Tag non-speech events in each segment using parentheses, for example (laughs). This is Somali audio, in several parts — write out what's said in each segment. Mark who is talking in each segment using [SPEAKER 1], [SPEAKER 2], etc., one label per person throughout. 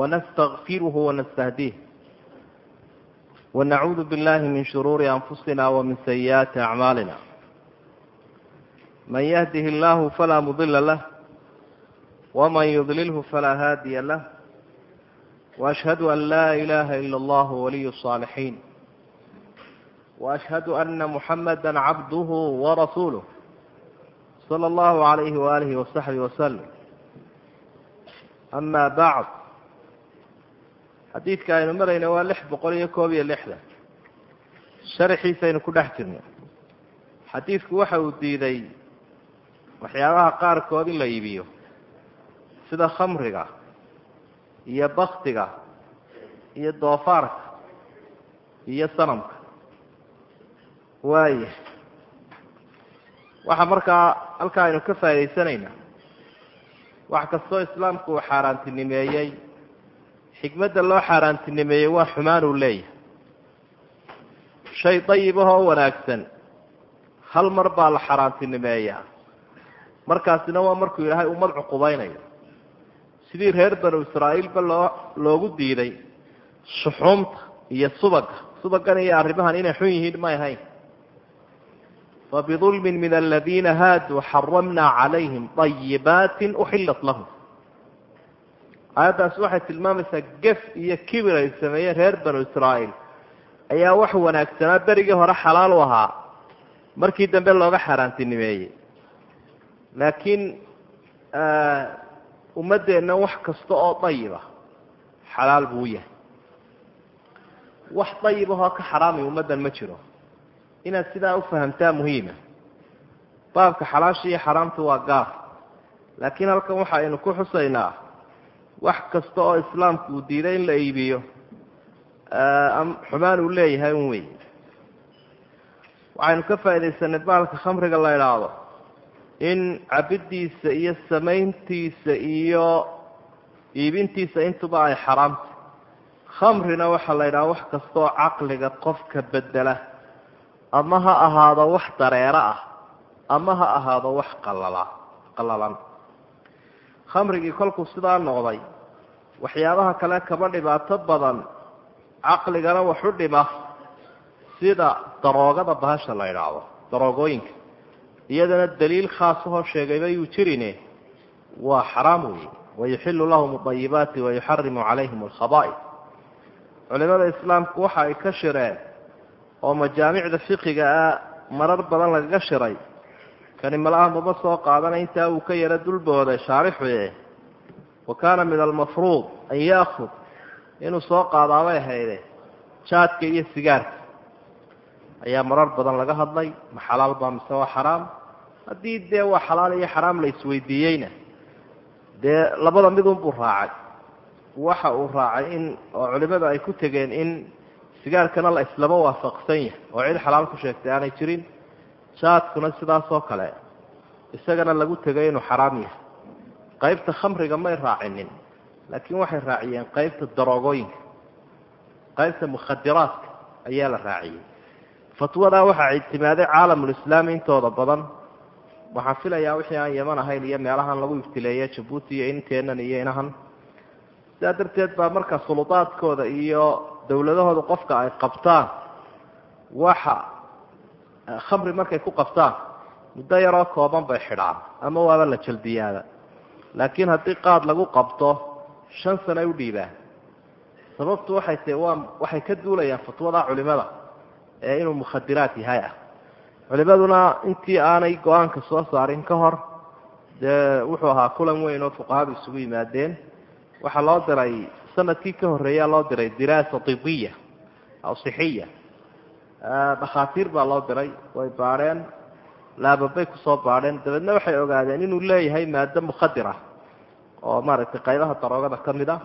[SPEAKER 1] ونستغفره ونستهديه ونعوذ بالله من شرور أنفسنا ومن سيئات أعمالنا من يهده الله فلا مضل له ومن يضلله فلا هادي له وأشهد أن لا إله إلا الله ولي الصالحين وأشهد أن محمدا عبده ورسوله صلى الله عليه وآله وصحبه وسلم أما بعد xadiidka aynu marayna waa lix boqol iyo koob iyo lixdan sharaxiisaynu ku dhex jirno. Xadiidku waxa uu diiday waxyaabaha qaarkood in la iibiyo sida khamriga iyo baktiga iyo doofaarka iyo sanamka. Waaya waxaa markaa halkaa aynu ka faa'idaysanaynaa wax kastoo islaamku uu xaaraantinimeeyey xikmadda loo xaaraantinimeeyey waa xumaan uu leeyahay. Shay dayibahoo wanaagsan. Hal mar baa la xaaraantinimeeyaa. Markaasina waa markuu ilaahay ummad cuqubaynayo sidii reer banu israa'iilba loo loogu diiday shuxuumta iyo subaga subagan iyo arrimahan inay xun yihiin may ahayn. Fabidulmin min aladiina haaduu xaramnaa calayhim طayibaatin uxilat lahum aayaddaasi waxay tilmaamaysaa gef iyo kibir ay sameeyeen reer banu israa'iil. Ayaa wax wanaagsanaa berigii hore xalaal u ahaa. Markii dambe looga xaaraantinimeeyey. Laakiin ummaddeenna wax kasta oo dayiba xalaal buu yahay. Wax dayibahoo ka xaraamay ummaddan ma jiro. Inaad sidaa u fahamtaa muhiima baabka xalaasha iyo xaraamta waa gaar. Laakiin halkan waxa aynu ku xusaynaa wax kasta oo islaamku uu diiday in la iibiyo xumaan uu leeyahay un wey waxaynu ka faaidaysanay baalka khamriga la idhaahdo in cabiddiisa iyo samayntiisa iyo iibintiisa intuba ay xaraamta khamrina waxaa la idhaha wax kasta oo caqliga qofka bedela ama ha ahaado wax dareero ah ama ha ahaado wax qalala qallalan khamrigii kolkuu sidaa noqday. Waxyaabaha kale kaba dhibaato badan caqligana wax u dhima sida daroogada bahasha la idhaahdo daroogooyinka. Iyadana daliil khaasahoo sheegayba yuu jirine waa xaraam weeye. Wayuxilu lahum adayibaati wayuxarimu calayhim alkhaba'is culimada islaamku waxa ay ka shireen oo majaamicda fiqiga ah marar badan lagaga shiray kani malaha maba soo qaadanay intaa uu ka yaro dulbooday shaarixuye wa kaana min almafruud an yaakud inuu soo qaadaabay ahayde jaadka iyo sigaarka. Ayaa marar badan laga hadlay ma xalaal baa mise waa xaraam? Haddii dee waa xalaal iyo xaraam la isweydiiyeyna dee labada midunbuu raacay. Waxa uu raacay in oo culimadu ay ku tegeen in sigaarkana la islama waafaqsan yahay. Oo cid xalaal ku sheegtay aanay jirin jaadkuna sidaasoo kale isagana lagu tegay inuu xaraam yahay. Qaybta khamriga may raacinin laakiin waxay raaciyeen qaybta daroogooyinka qaybta mukhadiraadka ayaa la raaciyey. Fatwadaa waxaa ictimaaday caalamulislaami intooda badan. Waxaan filayaa wixii aan yaman ahayn iyo meelahan lagu ibtileeye jabuuti iyo inteenan iyo inahan. Sidaa darteed baa marka suludaadkooda iyo dowladahooda qofka ay qabtaan waxa khamri markay ku qabtaan muddo yaroo kooban bay xidhaan ama waaba la jaldiyaada laakiin haddii qaad lagu qabto shan sano ay u dhiibaan. Sababtu waxay tahi waa waxay ka duulayaan fatwada culimada ee inuu mukhadiraad yahay ah. Culimaduna intii aanay go'aanka soo saarin ka hor dee wuxuu ahaa kulan weyn oo fuqahadu isugu yimaadeen. Waxaa loo diray sannadkii ka horreeyaa loo diray diraasa tibiya aw sixiya dhakhaatiir baa loo diray. Way baadheen laababay ku soo baadheen dabeedna waxay ogaadeen inuu leeyahay maado mukhadir ah oo maaragtay qaybaha daroogada ka mid ah.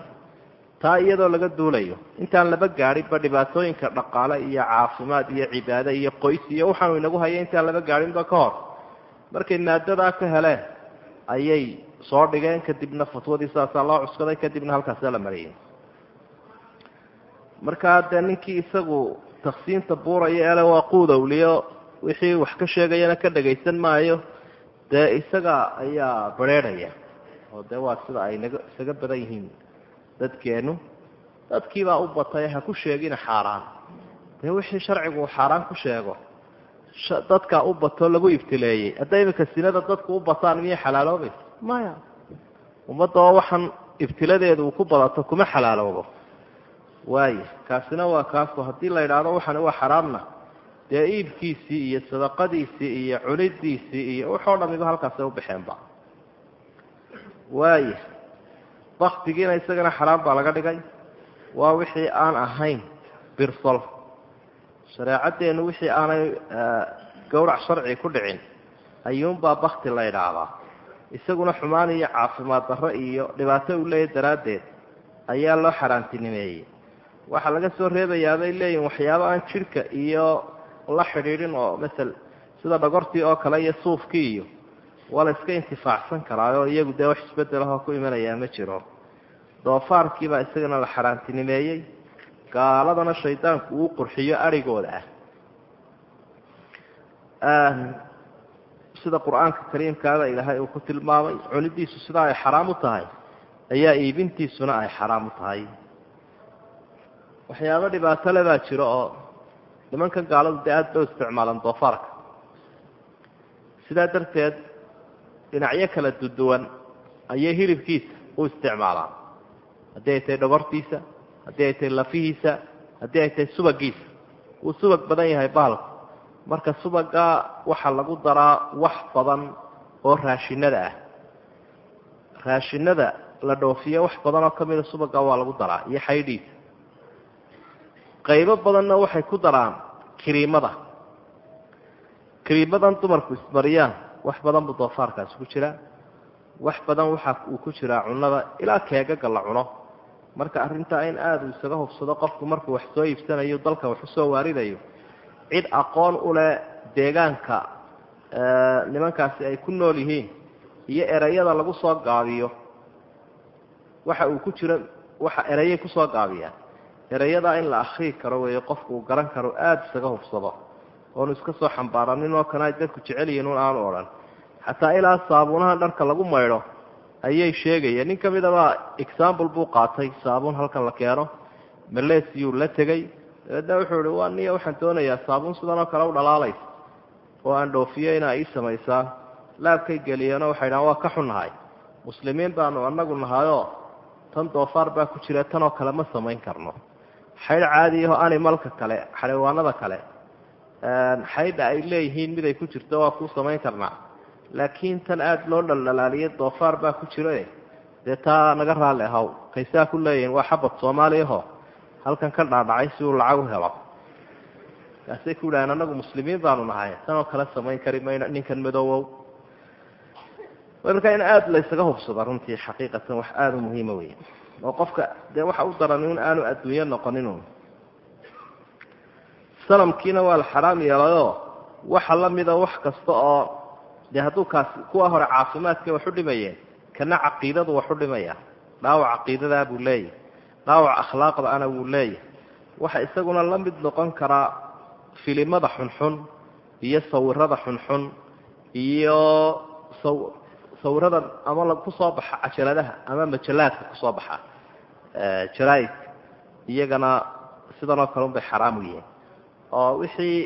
[SPEAKER 1] Taa iyadoo laga duulayo intaan laba gaadhinba dhibaatooyinka dhaqaale iyo caafimaad iyo cibaade iyo qoys iyo waxaanu inagu haya intaan laba gaadhinba ka hor. Markay maadadaa ka heleen ayay soo dhigeen kadibna fatwadii sidaasaa loo cuskaday kadibna halkaasaa la mariyey markaa dee ninkii isagu taksiinta buuraya ele waa quudowliyo wixii wax ka sheegayana ka dhagaysan maayo dee isaga ayaa bareerhaya oo dee waa sida ay naga isaga badan yihiin dadkeennu dadkiibaa u batay ha ku sheegina xaaraan. Dee wixii sharcigu uu xaaraan ku sheego dadkaa u bato lagu ibtileeyey. Hadda iminka sinada dadku u bataan miyay xalaaloobaysa? Maya. Ummadoo waxaan ibtiladeedu uu ku badato kuma xalaaloobo waaya kaasina waa kaaso haddii la yidhaahdo waxani waa xaraamna. Dee iibkiisii iyo sadaqadiisii iyo cunidiisii iyo waxoo dhamiba halkaasay u baxeenba. Waaya baktigiina isagana xaraam baa laga dhigay. Waa wixii aan ahayn birsol. Shareecaddeenu wixii aanay gowrac sharci ku dhicin ayuunbaa bakti la idhaahdaa isaguna xumaan iyo caafimaad darro iyo dhibaato uu leeyahy daraaddeed ayaa loo xaaraantinimeeyey waxaa laga soo reebayaa bay leeyihiin waxyaaba aan jidhka iyo la xidhiidhin oo masel sida dhagortii oo kale iyo suufkii iyo waa la iska intifaacsan karaayoo iyagu dee wax isbedelahoo ku imanayaa ma jiro. Doofaarkiibaa isagana la xaaraantinimeeyey gaaladana shaydaanku uu qurxiyo arigooda ah. Sida qur'aanka kariimkaada ilaahay uu ku tilmaamay cunidiisu sidaa ay xaraam u tahay ayaa iibintiisuna ay xaraam u tahay waxyaabo dhibaato le baa jiro oo nimankan gaaladu dee aada loo isticmaalan doofaarka. Sidaa darteed dhinacyo kala duduwan ayay hilibkiisa u isticmaalaan. Haddii ay tahay dhogortiisa haddii ay tahay lafihiisa haddii ay tahay subagiisa. Wuu subag badan yahay bahalku marka subaga waxaa lagu daraa wax badan oo raashinada ah. Raashinada la dhoofiyo wax badan oo kamida subaga waa lagu daraa iyo xaydhiisa qaybo badanna waxay ku daraan kiriimada. Kiriimadan dumarku ismariyaan wax badan buu doofaarkaasi ku jiraa wax badan waxa uu ku jiraa cunada ilaa keegaga la cuno. Marka arrintaa in aada uu isaga hubsado qofku markuu wax soo iibsanayo dalka wax u soo waaridayo cid aqoon u leh deegaanka nimankaasi ay ku nool yihiin iyo ereyada lagu soo gaabiyo waxa uu ku jiro waxa ereyay ku soo gaabiyaan erayadaa in la akrii karo weeye qofku uu garan karo aada isaga hubsado oonu iska soo xambaaranin oo kana ay dadku jecel yihiin un aanu odhan. Xataa ilaa saabuunaha dharka lagu maydho ayay sheegayeen. Nin ka midabaa example buu qaatay saabuun halkan la keeno malesiyuu la tegey dabeedna wuxuu ihi waa niya waxaan doonayaa saabuun sidan oo kale u dhalaalaysa oo aan dhoofiyo inaa ii samaysaa. Laabkay geliyeenoo waxay dhahan waa ka xunnahay. Muslimiin baanu anagu nahayoo tan doofaar baa ku jira tanoo kale ma samayn karno xaydh caadiyaho animalka kale xayawaanada kale xaydha ay leeyihiin mid ay ku jirto waa kuu samayn karnaa. Laakiin tan aada loo dhaldhalaaliyay doofaar baa ku jira dee taa naga raalli ahaw kaysaa ku leeyihiin waa xabad soomaaliyaho halkan ka dhaadhacay si uu lacag u helo. Kaasay ku yidhaaheen anagu muslimiin baanu nahay tanoo kale samayn kari mayno ninkan madoowow. Marka in aada la ysaga hubsado runtii xaqiiqatan wax aada u muhiima wey oo qofka dee waxa u daran in aanu adduunyo noqonin sanamkiina waa la xaraam yeelayoo waxa la mida wax kasta oo dee hadduu kaasi kuwa hore caafimaadka wax u dhimayeen kana caqiidadu wax u dhimaya. Dhaawac caqiidadaa buu leeyahy dhaawac akhlaaqda ana wuu leeyahy waxa isaguna la mid noqon karaa filimada xunxun iyo sawirada xunxun iyo sawirada ama ku soo baxa cajaladaha ama majalaadka ku soo baxa jaraaidka iyagana sidan oo kale un bay xaraam u yihiin. Oo wixii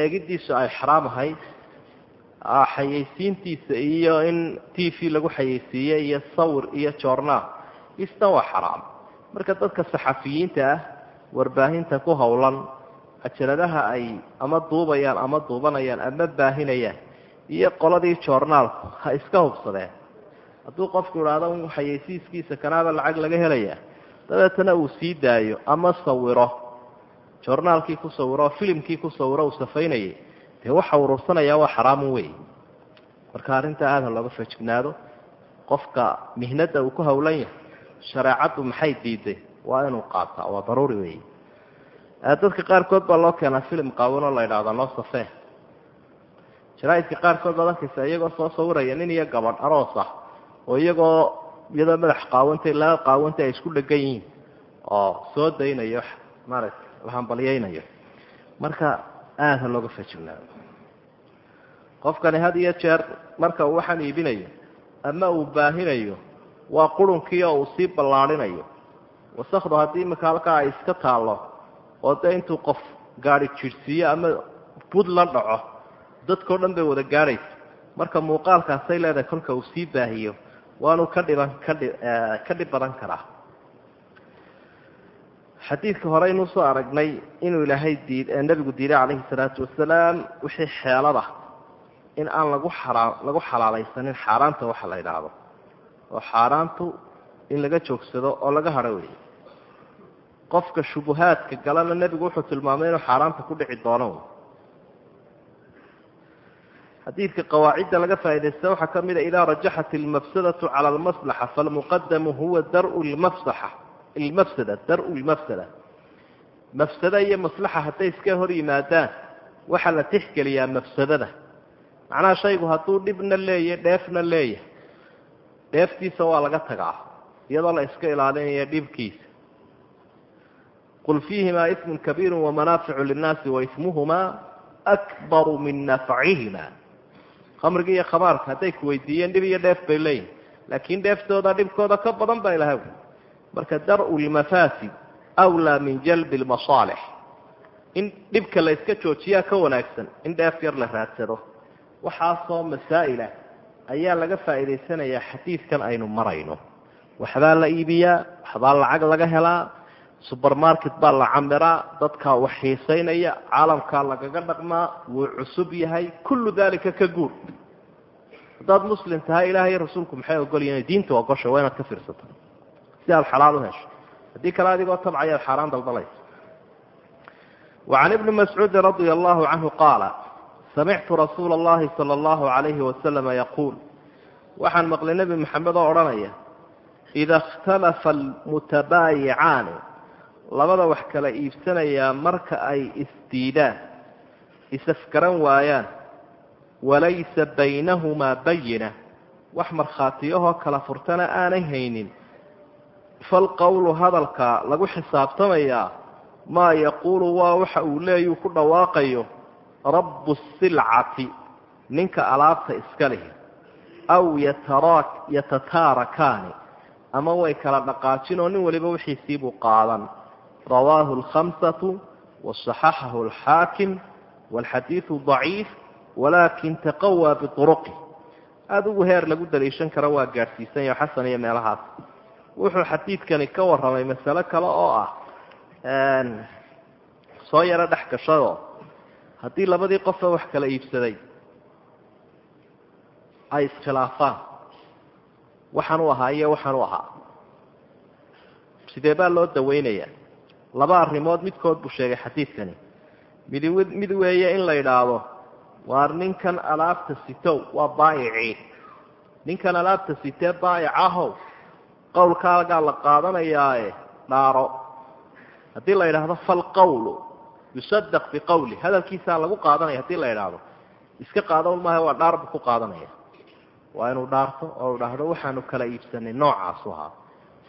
[SPEAKER 1] eegidiisu ay xaraam ahayd xayeysiintiisa iyo in t v lagu xayeysiiye iyo sawir iyo joornaal isna waa xaraam. Marka dadka saxafiyiinta ah warbaahinta ku howlan cajaladaha ay ama duubayaan ama duubanayaan ama baahinayaan iyo qoladii joornaalku ha iska hubsadeen hadduu qofku idhaahdo un xayeysiiskiisa kanaaba lacag laga helaya dabeetana uu sii daayo ama sawiro. Joornaalkii ku sawiro filimkii ku sawiro uu safaynayay. Dee waxa urursanayaa waa xaraamun wey marka arrintaa aada looga fajignaado qofka mihnada uu ku howlan yahay shareecaddu maxay diiday waa inuu qaataa waa daruuri wey dadka qaarkood baa loo keenaa filim qaawanoo la idhaahda noo safee jaraaidka qaarkood baad arkaysa iyagoo soo sawiraya nin iyo gabadh aroos ah oo iyagoo iyadoo madax qaawantay laa qaawantay ay isku dhegan yihiin oo soo daynayo maaragta la hambalyaynayo. Marka aada ha looga fajignaado qofkani had iyo jeer marka uu waxaan iibinayo ama uu baahinayo waa qurunkii oo uu sii ballaadhinayo wasakdu haddii imika halkaa ay iska taallo oo dee intuu qof gaadi jirhsiiyo ama bud la dhaco dadkao dhan bay wada gaadhaysa marka muuqaalkaasay leedahay kolka uu sii baahiyo waanu ka dhiban kadhi ka dhib badan karaa. Xadiidka hore inuu soo aragnay inuu ilaahay diid nebigu diiday calayhi salaatu wasalaam wixii xeelada in aan lagu xaraa lagu xalaalaysanin xaaraanta waxa la idhaahdo oo xaaraantu in laga joogsado oo laga hadho wey qofka shubuhaadka galana nebigu wuxuu tilmaamay inuu xaaraanta ku dhici doono xadiidka qawaacidda laga faaidaysta waxaa ka mid a idaa rajaxat ilmafsadatu cala almaslaxa falmuqadamu huwa daru lmafsaxa. Ilmafsada daru lmafsada. Mafsada iyo maslaxa hadday iska hor yimaadaan waxaa la tixgeliyaa mafsadada. Macnaha shaygu hadduu dhibna leeyahy dheefna leeyahay dheeftiisa waa laga tagaa iyadoo la iska ilaalinaya dhibkiisa. Qul fiihimaa ismun kabiiru wamanaaficu linnaasi waismuhumaa akbaru min nafcihima khamriga iyo khabaarka hadday ku weydiiyeen dhib iyo dheef bay leeyihiin laakiin dheeftooda dhibkooda ka badan baa ilahay marka dar-u lmafaasid awlaa min jalbi lmasaalix in dhibka la iska joojiyaa ka wanaagsan in dheef yar la raadsado. Waxaasoo masaa'ila ayaa laga faa'iidaysanayaa xadiidkan aynu marayno. Waxbaa la iibiyaa waxbaa lacag laga helaa subermarket baa la camiraa dadkaa wax xiisaynaya caalamkaa lagaga dhaqmaa wuu cusub yahay kullu dalika ka guur. Haddaad muslim tahay ilahay iyo rasuulku maxay ogolyihin diinta ogosha waa inaad ka fiirsato si aad xalaal u hesho haddii kale adigoo tabcayaad xaaraan daldalaysa wacan ibni mascuudin radia allahu canhu qaala samictu rasuula allahi sala allahu calayhi wasalama yaquul. Waxaan maqlay nebi maxamed oo odhanaya ida ikhtalafa almutabaayicaani labada wax kala iibsanayaa marka ay isdiidaan isafgaran waayaan walaysa baynahumaa bayina wax markhaatiyahoo kala furtana aanay haynin. Falqowlu hadalka lagu xisaabtamayaa maa yaquulu waa waxa uu leeyuu ku dhawaaqayo rabbu silcati ninka alaabta iska lihi aw yatataarakaani ama way kala dhaqaajin oo nin waliba wixiisiibuu qaadan rawaahu alkhamsatu wasaxaxahu alxaakim walxadiidu daciif walaakin taqawaa biuruqi adigu heer lagu daliishan karo waa gaadhsiisan yaho xasan iyo meelahaas wuxuu xadiidkani ka warramay masale kale oo ah soo yaro dhex gashado haddii labadii qofee wax kala iibsaday ay iskhilaafaan waxaan u ahaa iyo waxaan ahaa sidee baa loo daweynayaa laba arrimood midkood buu sheegay xadiidkani. Mid mid weeye in la yidhaahdo waar ninkan alaabta sitow waa baayicii ninkan alaabta sitee baayic ahow qowlkaagaa la qaadanayaae dhaaro. Haddii la yidhaahdo falqawlu yusadaq biqawli hadalkiisaa lagu qaadanaya haddii la yidhaahdo. Iska qaadan maaha waa dhaar buu ku qaadanaya. Waa inuu dhaarto oo u dhahdo waxaanu kala iibsanay noocaasu ahaa.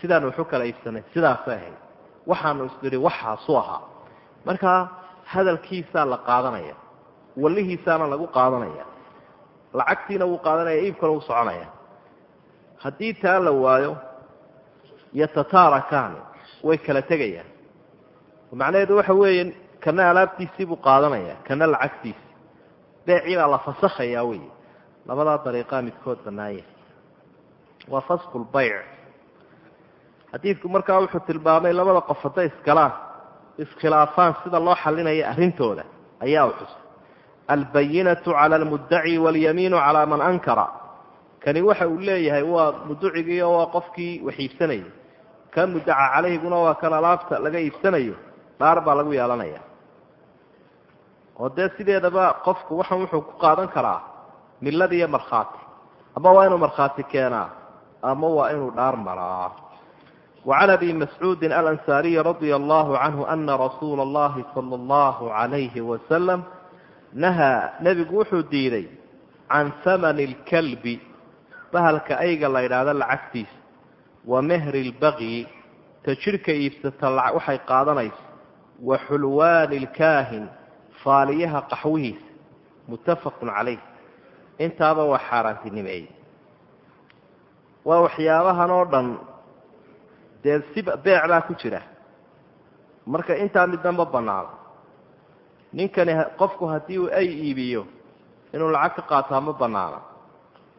[SPEAKER 1] Sidaanu waxu kala iibsanay sidaasay ahayd waxaanu isnidhi waxaasu ahaa. Markaa hadalkiisaa la qaadanaya wallihiisaana lagu qaadanaya lacagtiina wuu qaadanaya iibkana wuu soconaya. Haddii taa la waayo yatataarakaani way kala tegayaan. Macnaheedu waxa weeye kana alaabtiisii buu qaadanaya kana lacagtiisi beecii la fasakhayaa wey labadaa dariiqaa midkood bannaanya waa fasku lbayc xadiidku markaa wuxuu tilmaamay labada qof hadday iskalaan iskhilaafaan sida loo xalinaya arrintooda ayaa u xusay. Albayinatu cala almuddaci walyamiinu calaa man ankara. Kani waxa uu leeyahay waa muducigii oo waa qofkii wax iibsanayay ka muddaca calayhiguna waa kan alaabta laga iibsanayo dhaar baa lagu yeelanaya oo dee sideedaba qofku waxan wuxuu ku qaadan karaa milad iyo markhaati. Ama waa inuu markhaati keenaa ama waa inuu dhaar maraa wacan abi mascuudin alansaariyi radia allahu canhu ana rasuula allahi sala allahu calayhi wasalam nahaa nebigu wuxuu diiday can hamani lkalbi bahalka ayga la yidhaahdo lacagtiisa mehri lbaqyi ta jidhka iibsata waxay qaadanayso wa xulwaani lkaahin faaliyaha qaxwihiisa muttafaqun calayh intaaba waa xaaraantinimeeyey waa waxyaabahan dee si beec baa ku jira. Marka intaa midna ma banaano ninkani qofku haddii uu ay iibiyo inuu lacag ka qaataa ma banaana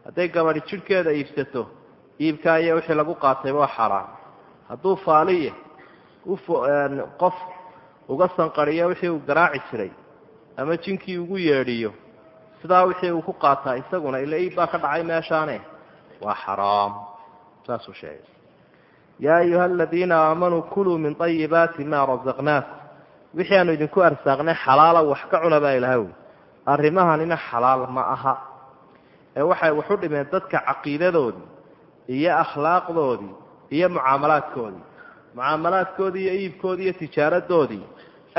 [SPEAKER 1] hadday gabadhi jidhkeeda iibsato iibkaa iyo wixii lagu qaatay waa xaaraan hadduu faaliye qof uga sanqariyo wixii uu garaaci jiray ama jinkii ugu yeedhiyo sidaa wixii uu ku qaataa isaguna ila iib baa ka dhacay meeshaane waa xaraam. Saasuu sheegay yaa ayuha aladiina aamanuu kuluu min ayibaati maa rasaqnaakum wixii aanu idinku arsaaqnay xalaala wax ka cuna baa ilahay wy arrimahanina xalaal ma aha ee waxay waxu dhimeen dadka caqiidadoodii iyo akhlaaqdoodii iyo mucaamalaadkoodii mucaamalaadkoodii iyo iibkoodii iyo tijaaradoodii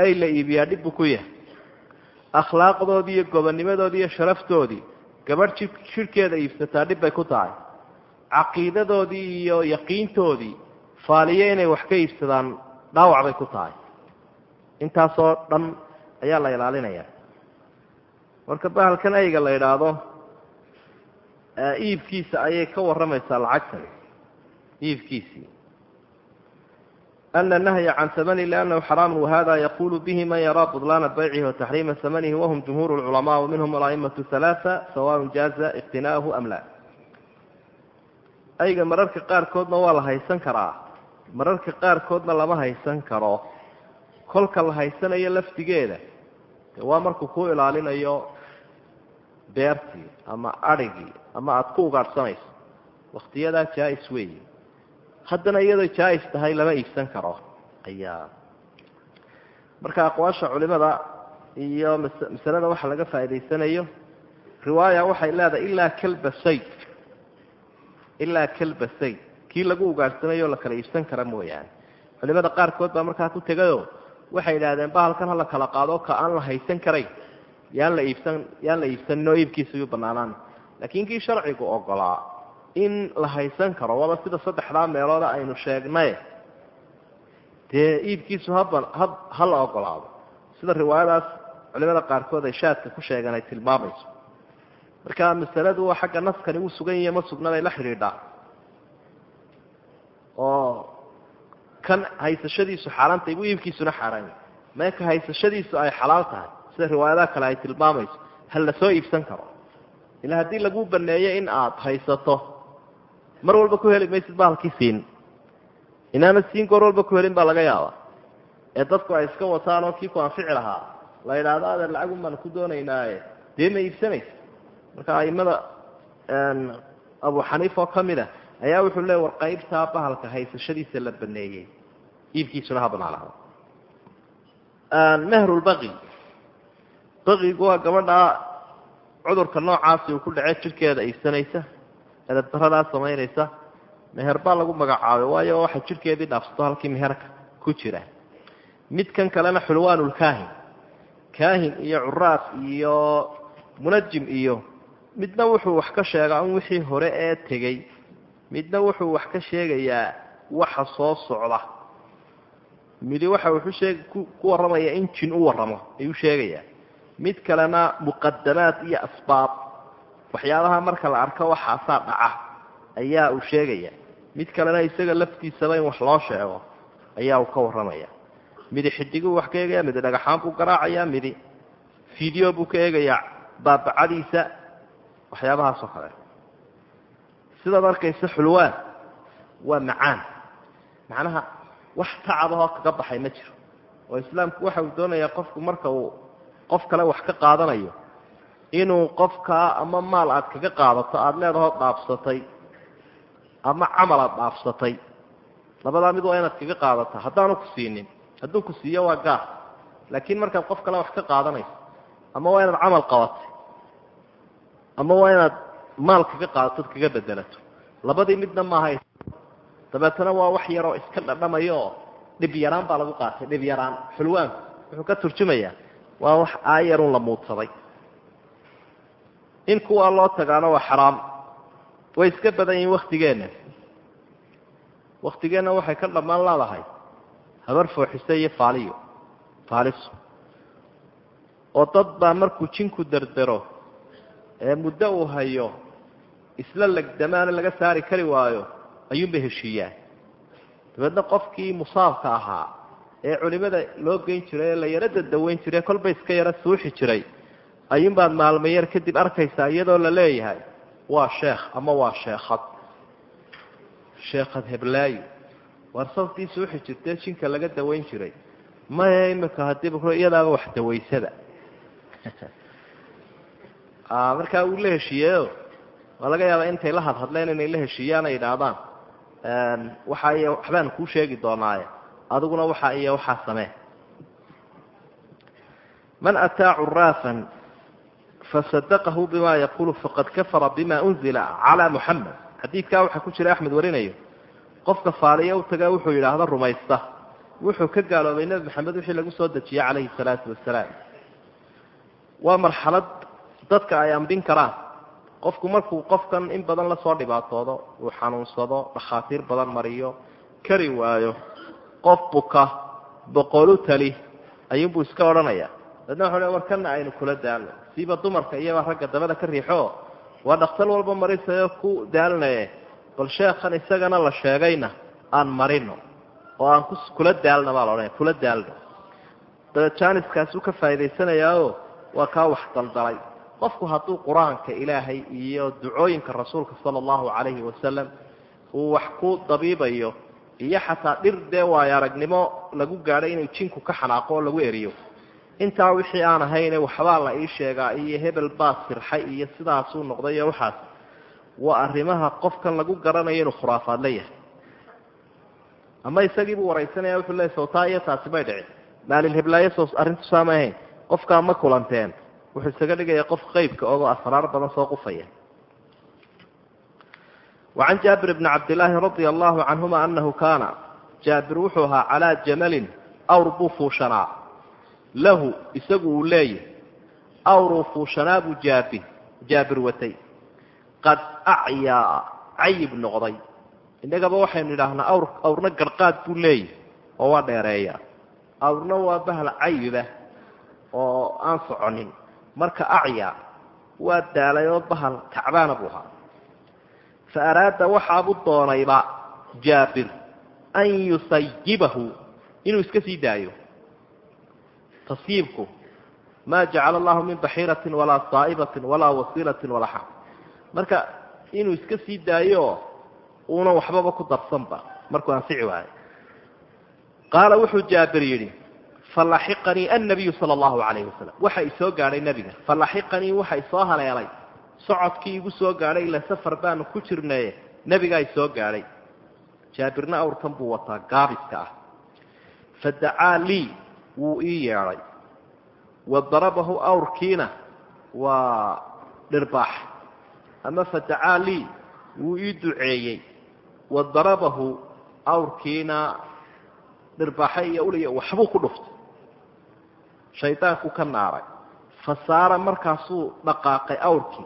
[SPEAKER 1] ay la iibiyaa dhib buu ku yahay akhlaaqdoodii iyo gobonnimadoodii iyo sharaftoodii gabadh ji jidhkeeda iibsataa dhib bay ku tahay caqiidadoodii iyo yaqiintoodii faaliye inay wax ka iibsadaan dhaawac bay ku tahay. Intaasoo dhan ayaa la ilaalinaya. Marka bahalkan ayga la idhaahdo iibkiisa ayay ka warramaysaa lacagtan. Iibkiisii. Ana nahya can samani liannahu xaraamu wahada yaqulu bihi man yaraa budlaana baycihi wataxriima samanihi wahum jumhuur lculamaa waminhum alaimatu halaaa sawaun jaaza iqtinaahu am la. Ayga mararka qaarkoodna waa la haysan karaa mararka qaarkoodna lama haysan karo. Kolka la haysanayo laftigeeda de waa markuu ku ilaalinayo beertii ama adrhigii ama aada ku ugaadhsanayso. Waktiyadaa jaa-is weeyi. Haddana iyadoo jaa-is tahay lama iibsan karo. Ayaa. Marka aqwaasha culimada iyo masalada waxa laga faa'idaysanayo riwaaya waxay leedahay ilaa kalba sayd ilaa kalba sayd kii lagu ugaadhsanayo la kala iibsan kara mooyaane. Culimada qaarkood baa markaa ku tegayo waxay idhahdeen bahalkan hala kala qaado ka aan la haysan karayn yaan la iibsan yaan la iibsaninoo iibkiisa banaanaan laakiin kii sharcigu ogolaa in la haysan karo waaba sida saddexdaa meelooda aynu sheegnay dee iibkiisu haba ha ha la ogolaado. Sida riwaayadaas culimada qaarkood ay shaadka ku sheegeen ay tilmaamayso. Marka masaladu xagga naskani uu sugan yahiy ma sugnaday la xidhiidhaa oo kan haysashadiisu xaaraan tahay iibkiisuna xaaraanya meeka haysashadiisu ay xalaal tahay. Sida riwaayadaha kale ay tilmaamayso. Hal la soo iibsan karo. Ila haddii lagu baneeyo in aad haysato mar walba ku heli maysid ba halkii siin. Inaana siin goor walba ku helin baa laga yaabaa. Ee dadku ay iska wataan oo kii ku anfici lahaa la yidhaahdo adeer lacagum baan ku doonaynaaye dee ma iibsanaysa marka aimada abu xaniifa oo ka mid a ayaa wuxuu leey war qaybtaa bahalka haysashadiisa la baneeyey. Iibkiisuna ha banaanaado mehrulbaqi baqigu waa gabadha cudurka noocaasi uu ku dhace jidhkeeda iibsanaysa edabdaradaa samaynaysa. Meher baa lagu magacaabay waayo waxa jidhkeedii dhaafsato halkii meherka ku jira. Midkan kalena xulwaanulkaahin kaahin. Iyo curaas iyo munajim iyo midna wuxuu wax ka sheegaa in wixii hore ee tegey midna wuxuu wax ka sheegayaa waxa soo socda. Midi waxa wuxuu ku warramaya in jin u warramo ayuu sheegayaa. Mid kalena muqadamaad iyo asbaab waxyaabaha marka la arko waxaasaa dhaca ayaa uu sheegaya mid kalena isaga laftiisaba in wax loo sheego ayaa uu ka warramaya midi xidiguu wax ka eegaya midi dhagaxaan buu garaacaya midi video buu ka eegayaa baabacadiisa waxyaabahaas oo kale sidaad arkaysa xulwaan. Waa macaan. Macnaha wax tacabahoo kaga baxay ma jiro. Oo islaamku waxa uu doonayaa qofku marka uu qof kale wax ka qaadanayo inuu qofkaa ama maal aad kaga qaadato aada leedahoo dhaafsatay ama camal aad dhaafsatay. Labadaa mid waa inaad kaga qaadata. Haddaanu ku siinin. Hadduu ku siiyo waa gaar. Laakiin markaad qof kale wax ka qaadanayso ama waa inaad camal qabatay ama waa inaad maal kaga qaadatood kaga bedelato. Labadii midna maaha dabeetana waa wax yaroo iska dhadhamayo. Oo dhib yaraan baa lagu qaatay dhib yaraan. Xulwaanku wuxuu ka turjumayaa waa wax aayarun la muudsaday in kuwaa loo tagaana waa xaraam. Way iska badan yihiin waktigeenna waktigeenna waxay ka dhammaan leedahay habar fooxise iyo faaliyo faaliso. Oo dad baa markuu jinku derdero ee muddo uu hayo isla legdamaana laga saari kari waayo ayuunbay heshiiyaan dabeedna qofkii musaabka ahaa ee culimada loo geyn jiray ee la yaro dadaweyn jiray kolba iska yaro suuxi jiray ayuunbaad maalmayar kadib arkaysaa iyadoo la leeyahay waa sheekh ama waa sheekhad. Sheekhad heblaayo waar sawtii suuxi jirtee jinka laga daweyn jiray. Maya imika hadiiba iyadaaba wax dawaysada (laughs) markaa uu la heshiiyeyo waa laga yaabaa intay la hadhadleen inay la heshiiyaan ay idhaahdaan. Waxa iyo waxbaan kuu sheegi doonaaye. Adiguna waxa iyo waxaa samee. Man ataa curaafan fasadaqahu bima yaqulu faqad kafara bima unzila calaa muxamed xadiidkaa waxaa ku jira axmed warinayo qofka faaliya u tagaa wuxuu yidhaahda rumaysta. Wuxuu ka gaaloobay nebi maxamed wixii lagu soo dejiyey calayhi salaatu wasalaam waa marxalad dadka ay ambin karaan qofku markuu qofkan in badan la soo dhibaatoodo uu xanuunsado dhakhaatiir badan mariyo kari waayo qof buka boqolu tali ayuunbuu iska odhanaya. Dadna waxu le war aynu kula daalno. Siiba dumarka iyaba ragga dabada ka riixo. Waa dhakhtar walba marisayo ku daalnaye bal sheekhan isagana la sheegayna aan marino oo aan kula daalno baa la odhanaya. Kula daalno. Dabeed jaaniskaasuu ka faa'idaysanayaao waa kaa wax daldalay qofku hadduu qur'aanka ilaahay iyo ducooyinka rasuulka sala allahu calayhi wasalam uu wax ku dabiibayo iyo xataa dhir dee waayo aragnimo lagu gaadhay inuu jinku ka xanaaqo oo lagu eriyo. Intaa wixii aan ahayne waxbaa la ii sheegaa iyo hebel baa sirxay iyo sidaasuu noqday iyo waxaas waa arrimaha qofkan lagu garanayo inuu khuraafaad la yahay. Ama isagiibuu waraysanaya wuxuu leey sawtaa iyo taasi may dhicin. Maalin heblaayo soo arrintu saamay ahayn qofkaa ma kulanteen wuxuu isaga dhigaya qof qeybka ogoo asraar badan soo qufaya. Wacan jaabir bni cabdillaahi radia allahu canhuma anahu kaana jaabir wuxuu ahaa calaa jamalin awr buu fuushanaa. Lahu isagu uu leeyahy awruu fuushanaa buu jaabi jaabir watay. Qad acyaa cayib noqday. Innagaba waxaynu idhaahnaa awr awrna garqaad buu leeyahy oo waa dheereeya. Awrna waa bahal cayiba oo aan soconin marka acyaa waa daalay oo bahal tacbaana buu ahaa. Fa araada waxaabu doonayba jaabir an yusayibahu inuu iska sii daayo. Tasyiibku maa jacala allahu min baxiiratin walaa saa'ibatin walaa wasiilatin walaa xam marka inuu iska sii daayo uuna waxbaba ku darsanba. Markuu anfici waayo. Qaala wuxuu jaabir yidhi falaxiqanii annabiyu sala allahu calayhi wasalam waxa isoo gaadhay nebiga falaxiqanii waxa isoo haleelay. Socodkii igu soo gaadhay ila safar baanu ku jirnaye nebigaa isoo gaadhay. Jaabirna awrkan buu wataa gaabiska ah. Fadacaa lii wuu ii yeedhay. Wa darabahu awrkiina waa dhirbaax. Ama fadacaa lii wuu ii duceeyey. Wa darabahu awrkiina dhirbaaxe iyo uliya waxbuu ku dhuftay shaydaanku ka naaray. Fa saara markaasuu dhaqaaqay awrkii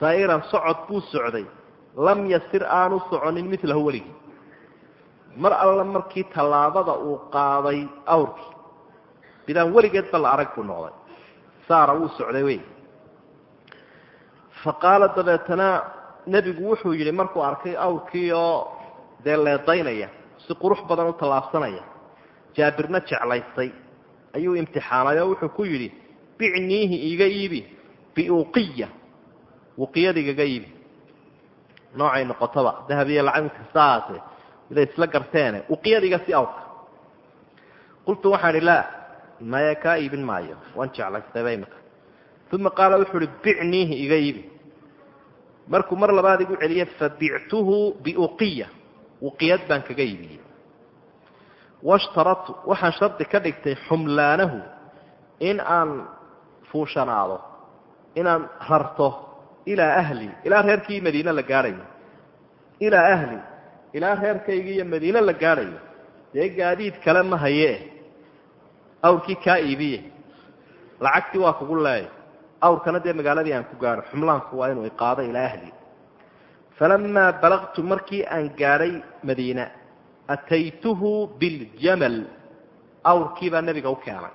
[SPEAKER 1] sayran socod buu socday. Lam yasir aanu soconin milahu weligii mar alla markii tallaabada uu qaaday awrkii bidaan weligeedba la arag buu noqday. Saara wuu socday wey fa qaala dabeetana nebigu wuxuu yidhi markuu arkay awrkii oo dee leedaynaya si qurux badan u tallaabsanaya jaabirna jeclaystay ayuu imtixaanay oo wuxuu ku yidhi bicniihi iga iibi biuqiya wuqiyada igaga iibi. Noocay noqotoba dahab iyo lacag kastaase miday isla garteene uqiyada iga si awrka qultu waxaan idhi laa maya kaa iibin maayo waan jeclaystayba imika uma qaala wuxuu ihi bicniihi iga iibi. Markuu mar labaad igu celiyey fabictuhu biuqiya uqiyad baan kaga iibiyey washtaratu waxaan shardi ka dhigtay xumlaanahu in aan fuushanaado inaan rarto ilaa ahli ilaa reerkii madiine la gaadhayo ilaa ahli ilaa reerkaygi iyo madiine la gaadhayo dee gaadiid kale ma haye awrkii kaa iibiye lacagtii waa kugu leeya awrkana dee magaaladii aan ku gaadho xumlaanku waa inuu iqaado ilaa ahli falamaa balaqtu markii aan gaadhay madiina ataytuhu biljamal awrkii baa nebiga u keenay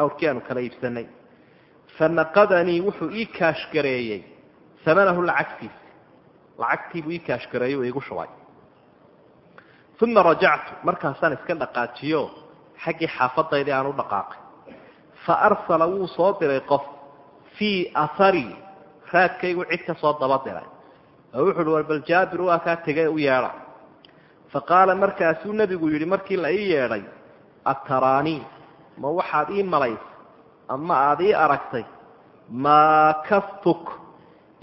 [SPEAKER 1] awrkii aanu kala iibsanay fanaqadanii wuxuu ii kaashgareeyey amanahu lacagtiisa lacagtiibuu ii kaashgareeyey uu iigu shubay uma rajactu markaasaan iska dhaqaajiyo xaggii xaafadaydii aan u dhaqaaqay fa arsala wuu soo diray qof fii aharii raadkaygu cid ka soo daba diray oo wuxu uhi war bal jaabir waa kaa tegay u yeedha fa qaala markaasuu nebigu yidhi markii la ii yeedhay ataraanii ma waxaad ii malaysay ama aada ii aragtay maakaftuk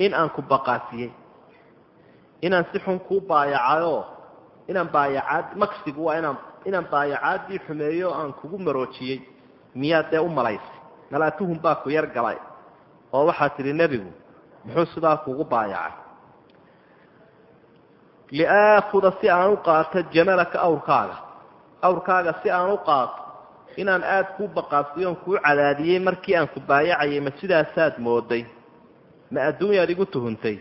[SPEAKER 1] in aan ku baqaasiyey inaan si xun kuu baayacayoo inaan baayacaad maksigu waa inaan inaan baayacaadii xumeeyo aan kugu maroojiyey miyaad dee u malaysay malaatuhun baa ku yar galay oo waxaa tidhi nebigu muxuu sidaa kugu baayacay liaakuda si aan u qaato jamalaka awrkaaga awrkaaga si aan u qaato inaan aada kuu baqaasiyoon kuu cadaadiyey markii aan ku baayacayay ma sidaasaad mooday ma adduunyaad igu tuhuntay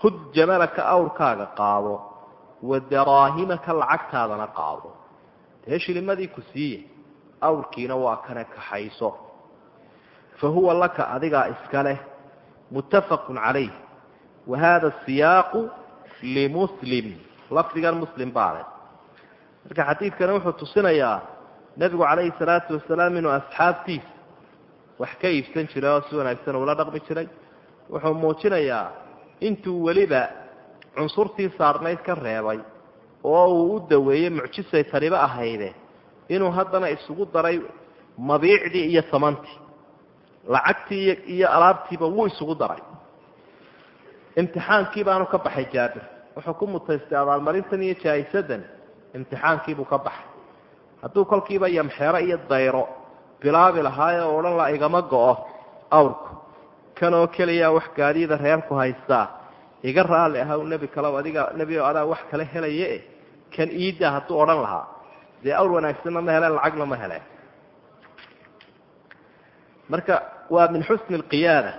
[SPEAKER 1] khud jamalaka awrkaaga qaado wa daraahimaka lacagtaadana qaado dee shilimadii ku siiye awrkiina waa kana kaxayso fa huwa laka adigaa iska leh muttafaqun calayh wa hada siyaaqu limuslim lafdigan muslim baa leh. Marka xadiidkani wuxuu tusinayaa nebigu calayhi salaatu wasalaam inuu asxaabtiisa wax ka iibsan jiray oo si wanaagsan uula dhaqmi jiray. Wuxuu muujinayaa intuu weliba cunsurtii saarnayd ka reebay oo uu u daweeyey mucjisay taniba ahayde inuu haddana isugu daray mabiicdii iyo samantii. Lacagtii iyo alaabtiiba wuu isugu daray imtixaankii baanu ka baxay jaabir. Wuxuu ku mutaystay abaalmarintan iyo jaa'isadan imtixaankiibuu ka baxay. Hadduu kolkiiba yamxeero iyo dayro bilaabi lahaaye oo odhan la igama go-o awrku. Kanoo keliyaa wax gaadiyada reerku haystaa. Iga raalli ahaw nebi kalow adiga nebi o adaa wax kala helaye kan iida hadduu odhan lahaa. Dee awr wanaagsanna ma heleen lacagna ma heleen. Marka waa min xusni alqiyaada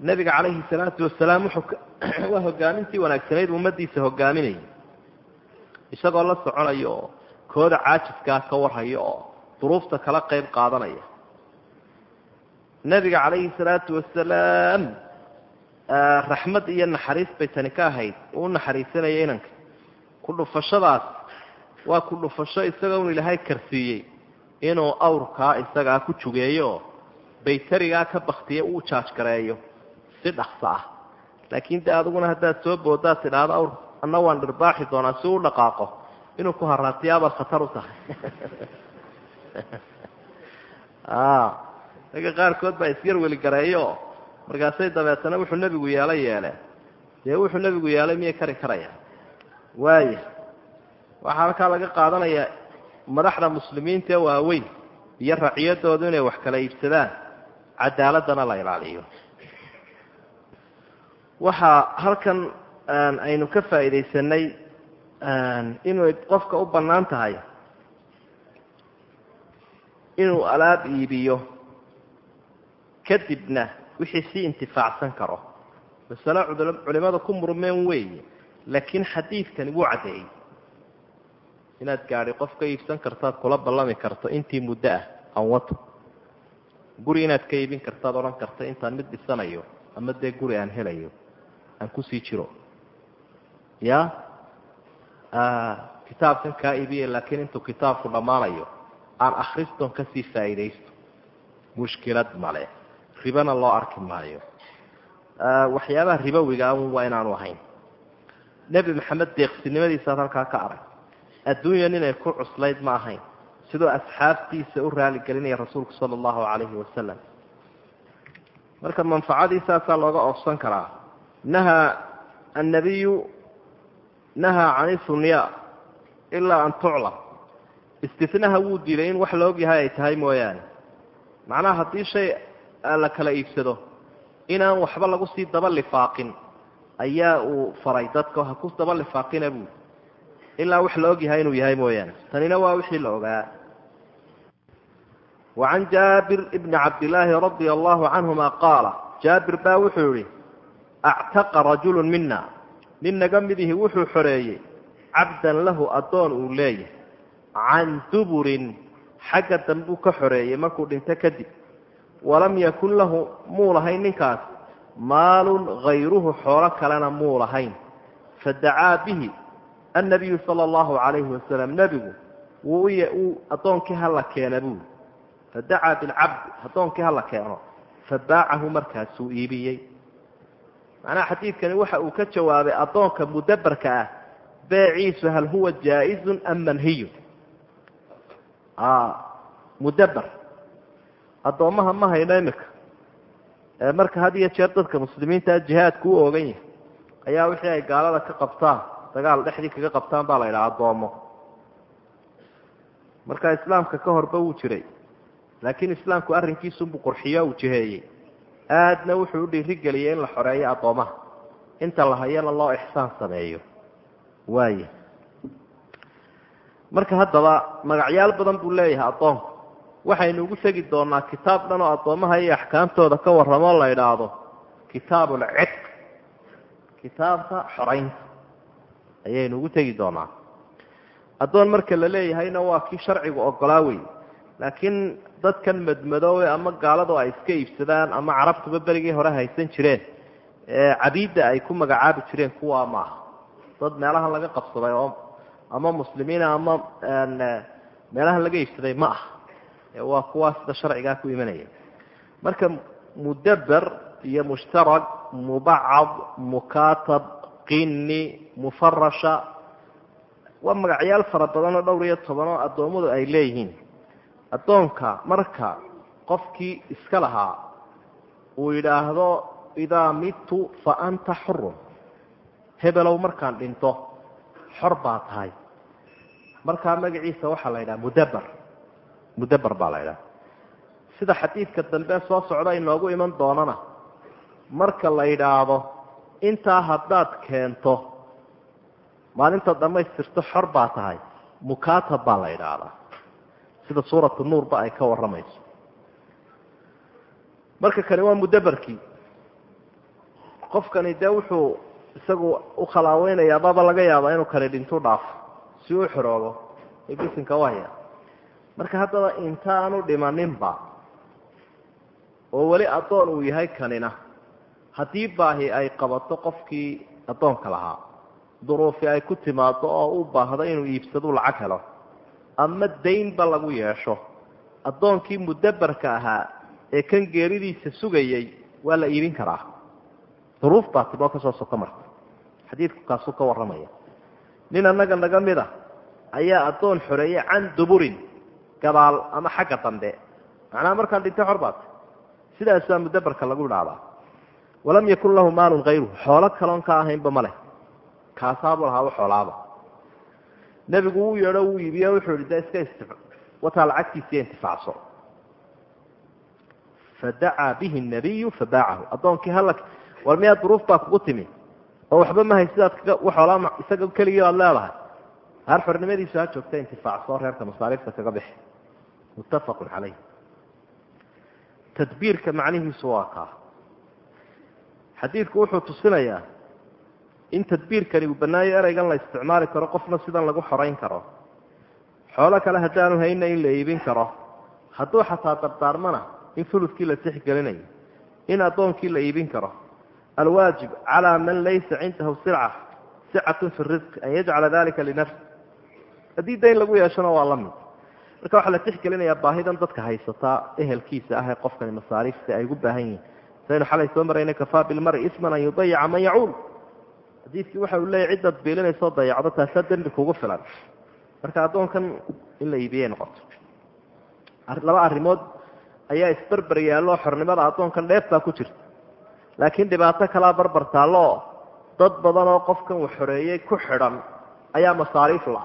[SPEAKER 1] nebiga calayhi salaatu wasalaam (clears throat) waa hogaamintii wanaagsanayd ummadiisa hogaaminayay isagoo la soconayo oo kooda caajiskaa ka warhayo oo duruufta kala qayb qaadanaya. Nebiga calayhi salaatu wasalaam raxmad iyo naxariis bay tani ka ahayd. Uu naxariisanaya inanka. Ku dhufashadaas waa ku dhufasho isaga un ilaahay karsiiyey. Inuu awrkaa isagaa ku jugeeyo baytarigaa ka baktiye uu jaajgareeyo si dhaqso ah. Laakiin de adiguna haddaad soo boodaad tidhaahdo awr anna waan dhirbaaxi doonaa si u dhaqaaqo. Inuu ku haraatiyaabaad khatar u tahay. (laughs) Ragga qaarkood baa isyar weligareeyo. Markaasay dabeetana wuxuu nebigu yeelay yeeleen dee wuxuu nebigu yeelay miyay kari karaya waaya waxaa halkaa laga qaadanayaa madaxda muslimiinta ee waaweyn iyo raciyadoodu inay wax kala iibsadaan. Cadaaladana la ilaaliyo waxaa halkan aynu ka faa'iidaysanay inuu qofka u bannaan tahay. Inuu alaab iibiyo. Kadibna wixii sii intifaacsan karo. Masale culimada ku murmeen weeye laakiin xadiidkani wuu caddeeyey. Inaad gaadhi qof ka iibsan kartaad kula ballami karto intii muddo ah aan wato. Guri inaad ka iibin kartaad odhan karta intaan mid dhisanayo ama dee guri aan helayo aan ku sii jiro. Ya? Kitaabkan kaa iibiye laakiin intuu kitaabku dhammaanayo aan akhristoon ka sii faa'iidaysto. Mushkilad male ribana loo arki maayo. Waxyaabaha ribowiga un waa inaanu ahayn. Nebi maxamed deeqsinimadiisaad halkaa ka arag. Adduunyan inay ku cuslayd ma ahayn. Sidoo asxaabtiisa u raaligelinaya rasuulku sala allahu calayhi wasalam marka manfacadii saasaa looga oofsan karaa nahaa annabiyu nahaa can isunya ilaa an tuclam istinaha wuu diiday in wax la og yahay ay tahay mooyaane macnaha haddii shay la kala iibsado inaan waxba lagu sii daba lifaaqin ayaa uu faray dadka ha ku daba lifaaqina buui ilaa wax la og yahay inuu yahay mooyaane tanina waa wixii la ogaa wacan jaabir bni cabdillaahi radia allahu canhuma qaala jaabir baa wuxuu yihi actaqa rajulu mina nin naga midihi wuxuu xoreeyey cabdan lahu addoon uu leeyahay. Can duburin xagga dambuu ka xoreeyey markuu dhinto kadib walam yakun lahu muu lahayn ninkaas. Maalun hayruhu xoolo kalena muu lahayn. Fadacaa bihi annabiyu sala allahu calayhi wasalam nebigu wuu uu addoonkii hala keena buuli fadacaa bilcabdi addoonkii hala keeno. Fabaacahu markaasuu iibiyey macnaha xadiidkani waxa uu ka jawaabay addoonka mudabarka ah beeciisu hal huwa jaa-izun am manhiyun mudaber addoommaha ma hayno imika marka had iyo jeer dadka muslimiintaa jihaadku u oogan yahay ayaa wixii ay gaalada ka qabtaan dagaal dhexdii kaga qabtaan baa la yidhaha addoomo. Marka islaamka ka horba wuu jiray laakiin islaamku arrinkiisunbuu qurxiyo uu jiheeyey aadna wuxuu u dhiirigeliyey in la xoreeyo addoomaha. Inta la hayana loo ixsaan sameeyo. Waaya marka haddaba magacyaal badan buu leeyahay addoonku. Waxaynu ugu tegi doonaa kitaab dhan oo addoommaha iyo axkaamtooda ka warramoo la idhaahdo kitaab ulcidq kitaabka xoraynta ayaynu ugu tegi doonaa. Addoon marka la leeyahayna waa kii sharcigu ogolaa wey laakiin dadkan madmadoowe ama gaaladu ay iska iibsadaan ama carabtuba berigii hore haysan jireen cabiidda ay ku magacaabi jireen kuwaa maaha dad meelahan laga qabsaday oo ama muslimiina ama meelahan laga iibsaday ma ah waa kuwaa sida sharcigaa ku imanaya. Marka mudaber iyo mushtarag mubacad mukatab qini mufarasha waa magacyaal fara badan oo dhowr iyo toban oo addoommadu ay leeyihiin addoonka marka qofkii iska lahaa uu yidhaahdo idaa midtu fa anta xurun hebelow markaan dhinto xor baa tahay. Markaa magaciisa waxaa la yidhaha mudaber mudaber baa la yidhaha. Sida xadiidka dambe soo socda inoogu iman doonana marka la yidhaahdo intaa haddaad keento maalintaad dhammaystirto xor baa tahay. Mukatab baa la yidhaahdaa sida suuratu nuurba ay ka warramayso. Marka kani waa mudaberkii qofkani dee wuxuu isagu u khalaaweynaya laga yaabaa inuu kani dhintu dhaafo si uu xoroobo bisinka wahya marka haddaba intaanu dhimaninba oo weli addoon uu yahay kanina haddii baahi ay qabato qofkii addoonka lahaa duruufi ay ku timaado oo u baahdo inuu iibsadu lacag helo ama daynba lagu yeesho. Addoonkii mudaberka ahaa ee kan geeridiisa sugayey waa la iibin karaa. Duruuf baa tiboo ka soo soko marta xadiidku kaasuu ka warramaya. Nin annaga naga mid a ayaa addoon xoreeyey can duburin gadaal ama xagga dambe. Macnaha markaan dhintay xor baata sidaasaa mudaberka lagu idhaahdaa walam yakun lahu maalun hayruhu xoolo kaloon ka ahaynba ma leh. Kaasaabuu lahaaba xoolaaba nebigu wuu yeedho wuu iibiyo wuxuu yihi de iska ist wataa lacagtiisiiyo intifaacso. Fadacaa bihi nabiyu fabaacahu addoonkii hala war miyaa duruuf baa kugu timi? Oo waxba mahay sidaad waxoolaa isaga keligii aad leedahay. Haar xornimadiisu ha joogta intifaacso reerka masaariifta kaga bixi. Muttafaqun calayh. Tadbiirka macnihiisu waa kaa. Xadiidku wuxuu tusinayaa in tadbiirkani uu banaayo ereygan la isticmaali karo qofna sidan lagu xorayn karo. Xoolo kale haddaanu hayna in la iibin karo. Hadduu xataa dardaarmana in fuludkii la tixgelinayo in addoonkii la iibin karo. Alwaajib calaa man laysa cindahu sirca sicatun fi risqi an yajcala dalika linafsi haddii dayn lagu yeeshona waa la mid. Marka waxaa la tixgelinayaa baahidan dadka haysataa ehelkiisa ah ee qofkani masaariifta ay ugu baahan yihiin. Saynu xalay soo marayna kafaa bilmari isman an yudayica man yacuul xadiidkii waxa uu leeyahy ciddaad biilinayso dayacdo taasaa dembi kugu filan. Marka addoonkan in la iibiyay noqoto. Laba arrimood ayaa isberber yaallo xornimada addoonkan dheefbaa ku jirta. Laakiin dhibaato kalaa barbar taallo dad badan oo qofkan uu xoreeyey ku xidhan ayaa masaariif la.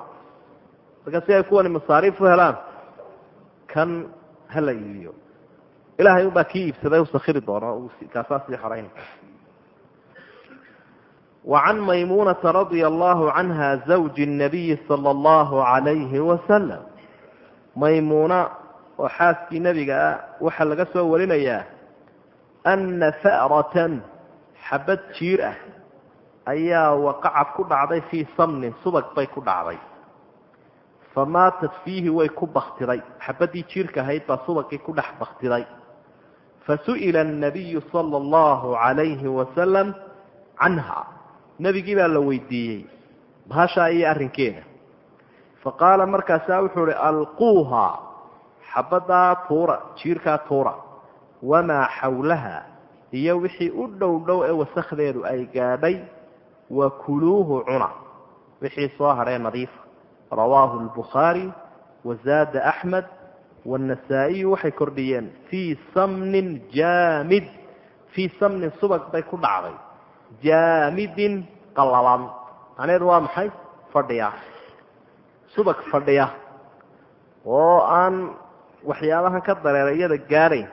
[SPEAKER 1] Marka si ay kuwani masaariif u helaan kan ha la iibiyo. Ilaahay unbaa kii iibsaday u sakhiri doono kaasaa sii wacan maymuunata radia allaahu canha zawji nabiyi sala allahu calayhi wasalam maymuuna oo xaaskii nebiga ah waxaa laga soo warinayaa anna fa'ratan xabad jiir ah ayaa waqaca ku dhacday fii samnin subag bay ku dhacday fa maatat fiihi way ku baktiday xabaddii jiirka ahayd baa subagii ku dhex baktiday fa su'ila annabiyu sala allahu calayhi nebigii baa la weydiiyey bahashaa iyo arrinkeeda fa qaala markaasaa wuxuu uhi alquuha xabaddaa tuura jiirkaa tuura wamaa xawlaha iyo wixii u dhow dhow ee wasakdeedu ay gaadhay wa kuluuhu cuna. Wixii soo hadhee nadiifa rawaahu lbukhaari wazaada axmed waannasaa'iyu waxay kordhiyeen fii samnin jaamid. Fii samnin subag bay ku dhacday jaamidin qalalan macnaheedu waa maxay? Fadhiya. Subag fadhiya. Oo aan waxyaabahan ka dareera iyada gaadhayn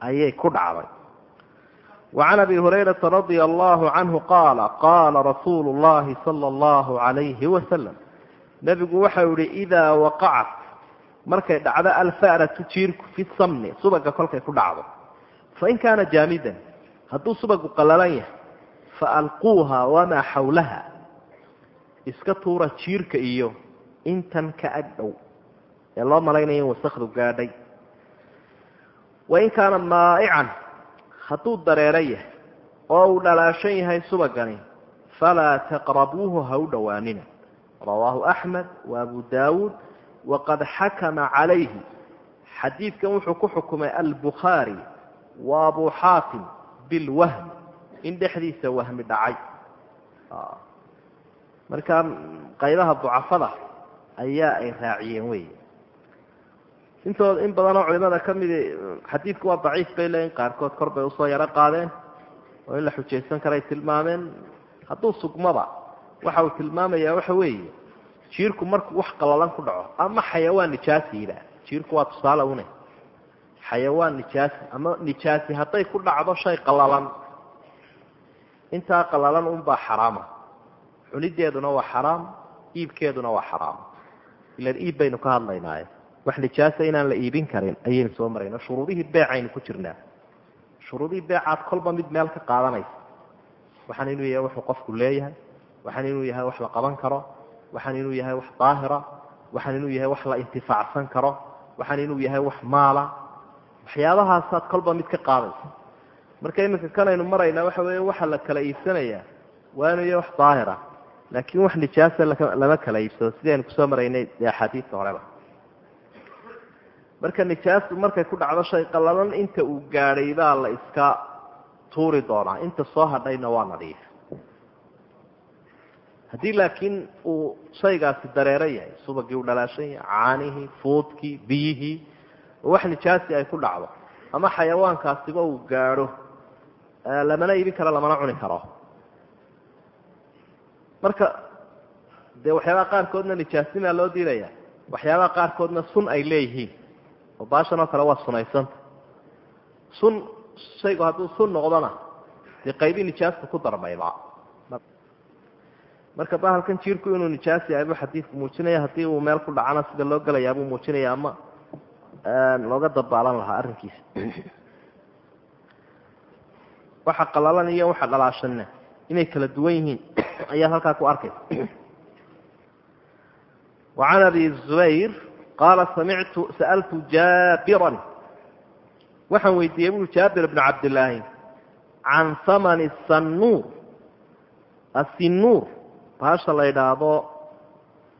[SPEAKER 1] ayay ku dhacday. Wacan abi hurayrata radia allahu canhu qaala qaala rasuulu llahi sala allahu calayhi wasalam nebigu waxau yihi idaa waqacat. Markay dhacdo alfaratu jiirku fi samni. Subaga kolkay ku dhacdo. Fain kaana jaamidan hadduu subagu qalalan yahay faalquuha وmaa xawlaha. Iska tuura jiirka iyo intan ka ag dhow ee loo malaynaya in wasakdu gaadhay. Wain kaana maa'ican hadduu dareero yahay oo uu dhalaashan yahay subagani falaa taqrabuuhu ha u dhowaanina rawaahu axmed wa abu daawuud waqad xakama calayhi. Xadiidkan wuxuu ku xukumay albukhaari wa abu xaatim bilwahmi in dhexdiisa wahmi dhacay. Markaa qaybaha ducafada ayaa ay raaciyeen wey intooda in badanoo culimada ka midi xadiidku waa daciif bay leeyiin qaarkood kor bay u soo yaro qaadeen oo in la xujaysan karay tilmaameen. Hadduu sugmaba waxa uu tilmaamayaa waxa weeye jiirku markuu wax qalalan ku dhaco ama xayawaan nijaasi yidhaah. Jiirku waa tusaale une xayawaan nijaasi ama nijaasi hadday ku dhacdo shay qalalan intaa qalalan unbaa xaraama cunideeduna waa xaraam iibkeeduna waa xaraam. Ilan iib baynu ka hadlaynaaye wax nijaasa inaan la iibin karin ayaynu soo marayna shuruudihii beecaynu ku jirnaa. Shuruudihii beecaad kolba mid meel ka qaadanaysa. Waxaan inuu yahay wuxuu qofku leeyahay. Waxaan inuu yahay wax la qaban karo. Waxaan inuu yahay wax daahira. Waxaan inuu yahay wax la intifaacsan karo. Waxaan inuu yahay wax maala. Waxyaabahaasaad kolba mid ka qaadaysa marka iminka kanaynu maraynaa waxa weeye waxa la kala iibsanayaa. Waa inuu yahay wax daahira. Laakiin wax nijaasa lama kala iibsado. Sidaynu ku soo maraynay dee axaadiista horeba. Marka nijaastu markay ku dhacdo shay qallalan inta uu gaadhay baa la iska tuuri doonaa. Inta soo hadhayna waa nadiif. Haddii laakiin uu shaygaasi dareero yahay subagii uu dhalaashan yahay caanihii fuudkii biyihii wax nijaasi ay ku dhacdo ama xayawaankaasiba uu gaadho lamana iibin karo lamana cuni karo. Marka dee waxyaabaha qaarkoodna nijaasnimaa loo diidaya. Waxyaabaha qaarkoodna sun ay leeyihiin. Oo baashan oo kale waa sunaysanta sun shaygu hadduu sun noqdona dee qaybi nijaasta ku darmayba. Marka bahalkan jiirku inuu nijaas yahay buu xadiidku muujinaya haddii uu meel ku dhacana sida loo gelayaa buu muujinaya ama looga dabaalan lahaa arrinkiisa waxa qalalan iyo waxa dhalaashanna inay kala duwan yihiin ayaad halkaa ku arkaysa وعan abi zubayr qaala samictu sa'altu jaabiran. Waxaan weydiiyey bui jaabir bn cabdillaahi can hamani sannuur. Asinuur bahasha la yidhaahdo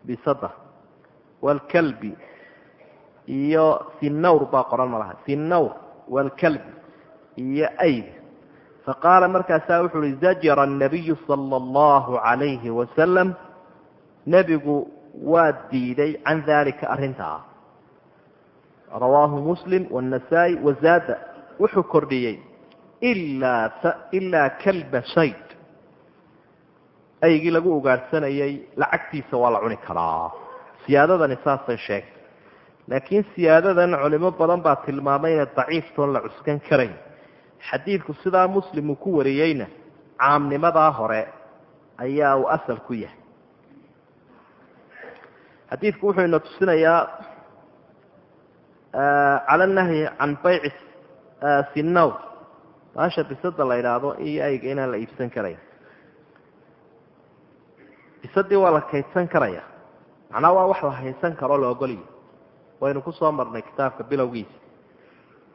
[SPEAKER 1] bisada waalkalbi iyo sinawr baa qoran malaha sinawr waalkalbi iyo ayd faqaala markaasaa wuxuu hi zajara anabiyu sala allahu calayhi wasalam nebigu waa diiday can daalika arrintaa rawaahu muslim waannasaa-i wazaada wuxuu kordhiyey ilaa ilaa kalba shayd aygii lagu ugaadhsanayay lacagtiisa waa la cuni karaa siyaadadani saasay sheegtay laakiin siyaadadan culimo badan baa tilmaamay inay daciiftoon la cuskan karayn xadiidku sidaa muslim uu ku wariyeyna caamnimadaa hore ayaa uu asal ku yahay. Xadiidku wuxuu ina tusinayaa cala nahyi can bayci sinaw baasha bisada la yidhaahdo iyo ayga inaan la iibsan karayn. Bisadii waa la kaydsan karaya. Macnaa waa wax la haysan karoo la ogolya waynu ku soo marnay kitaabka bilowgiisa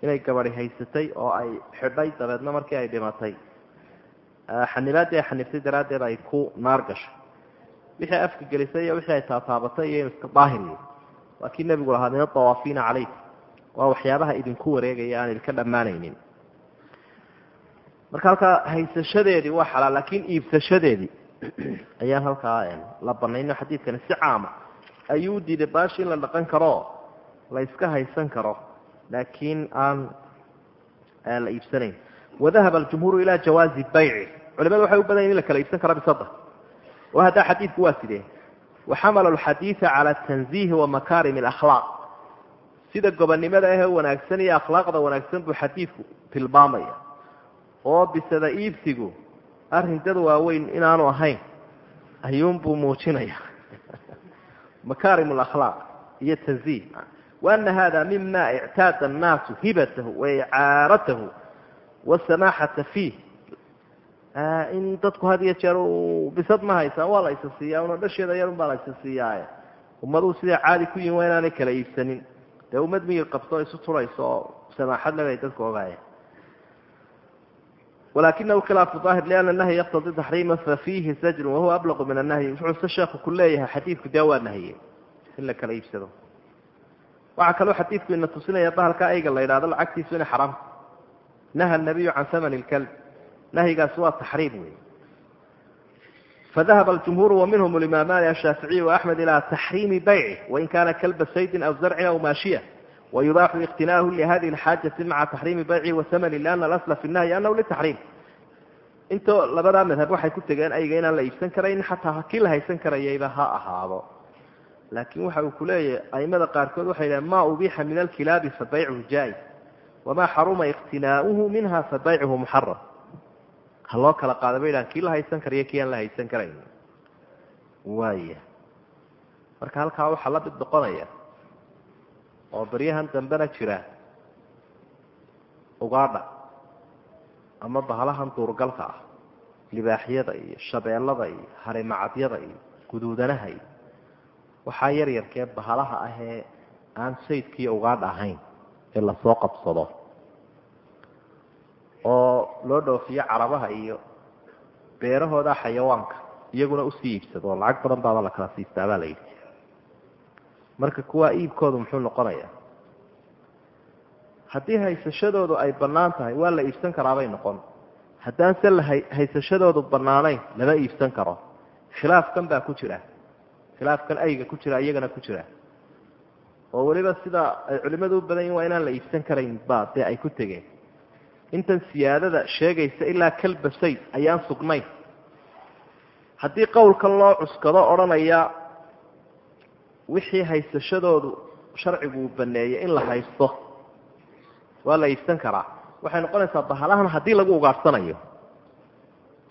[SPEAKER 1] inay gabadi haysatay oo ay xidhay dabeedna markii ay dhimatay. Xanibaaddii ay xaniftay daraaddeed ay ku naar gashay. Wixii afka gelisay iyo wixii ay taataabatay iyo inu iska daahiriyo waa kii nebigu lahaa min adawaafiina calayk waa waxyaabaha idinku wareegaya aan idinka dhammaanaynin. Marka halkaa haysashadeedii waa xalaal laakiin iibsashadeedii (clears throat) ayaan halkaa la banayno xadiidkani si caama. Ayuu diiday baashi in la dhaqan karo la iska haysan karo laakiin aan la iibsanayn wadahaba aljumhuuru ilaa jawaazi bayci culimadu waxay u badan yahin in la kala iibsan kara bisada oo haddaa xadiidku waa sidee waxamalu lxadiida cala tanziihi wa makaarim alakhlaaq sida gobonnimada ahee wanaagsan iyo akhlaaqda wanaagsan buu xadiidku tilmaamaya oo bisada iibsigu arrin dad waaweyn inaanu ahayn ayuunbuu muujinaya makaarim alakhlaaq iyo tanziih hada mima ictaada annaasu hibatahu wa icaaratahu wasamaaxata fiih in dadku had iyo jeer bisad ma haysaan waa la isa siiyaa una dhasheeda yarun baa la isa siiyaaye ummaduhu siday caadi ku yihiin waa inaanay kala iibsanin dee ummad miyir qabto isu turayso oo samaaxad lebay dadku ogaayeen walakinahu khilaafu aahir liana nahya yaqtadi taxriima fafiihi sajrun wahuwa ablaqu min annahyi wuxuu se sheekhu ku leeyahay xadiidku dee waa nahye in la kala iibsado waxaa kaloo xadiidku ina tusinaya bahalka ayga la yidhahdo lacagtiisu inay xaraamta naha nabiyu can hamani lkalb nahyigaasi waa taxriim wey fadahaba aljumhuuru wa minhum alimaamaani ashaaficiy waaxmed ilaa taxriimi bayci wain kaana kalba saydin aw zarcin aw maashiya wayubaaxu iqtinaahu lihadihi alxaajati maca taxriimi bayci wahamani liana alasla fi nahyi anahu litaxriim. Intoo labadaa madhab waxay ku tegeen ayga inaan la iibsan karayn xataa kii la haysan karayayba ha ahaado laakiin waxa uu kuleeyahay aimada qaarkood waxay yidhahen ma ubiixa min alkilaabi fa baycuhu jaa-is wamaa xaruma iqtinaauhu minha fa baycuhu muxaram ha loo kala qaada bay dhahan kii la haysan karayo kii aan la haysan karayn. Waaya marka halkaa waxaa la mid noqonaya oo baryahan dambena jira ugaadha ama bahalahan duurgalka ah libaaxyada iyo shabeellada iyo harimacadyada iyo guduudanaha iyo waxaa yar yarkee bahalaha ahee aan saydkiiyo ugaadha ahayn ee la soo qabsado. Oo loo dhoofiyo carabaha iyo beerahooda xayawaanka iyaguna u sii iibsado. Lacag badan baaba la kala siistaa baa la yidhi. Marka kuwaa iibkoodu muxuu noqonayaa haddii haysashadoodu ay bannaan tahay waa la iibsan karaabay noqon. Haddaan se la haysashadoodu bannaanayn lama iibsan karo. Khilaafkan baa ku jira khilaafkan ayga ku jira iyagana ku jira. Oo weliba sida ay culimmadu u badan yihiin waa inaan la iibsan karayn ba dee ay ku tegeen. Intan siyaadada sheegaysa ilaa kalba sayd ayaan sugnayn. Haddii qowlkan loo cuskado odhanaya wixii haysashadoodu sharcigu uu baneeyey in la haysto waa la iibsan karaa. Waxay noqonaysaa bahalahan haddii lagu ugaadhsanayo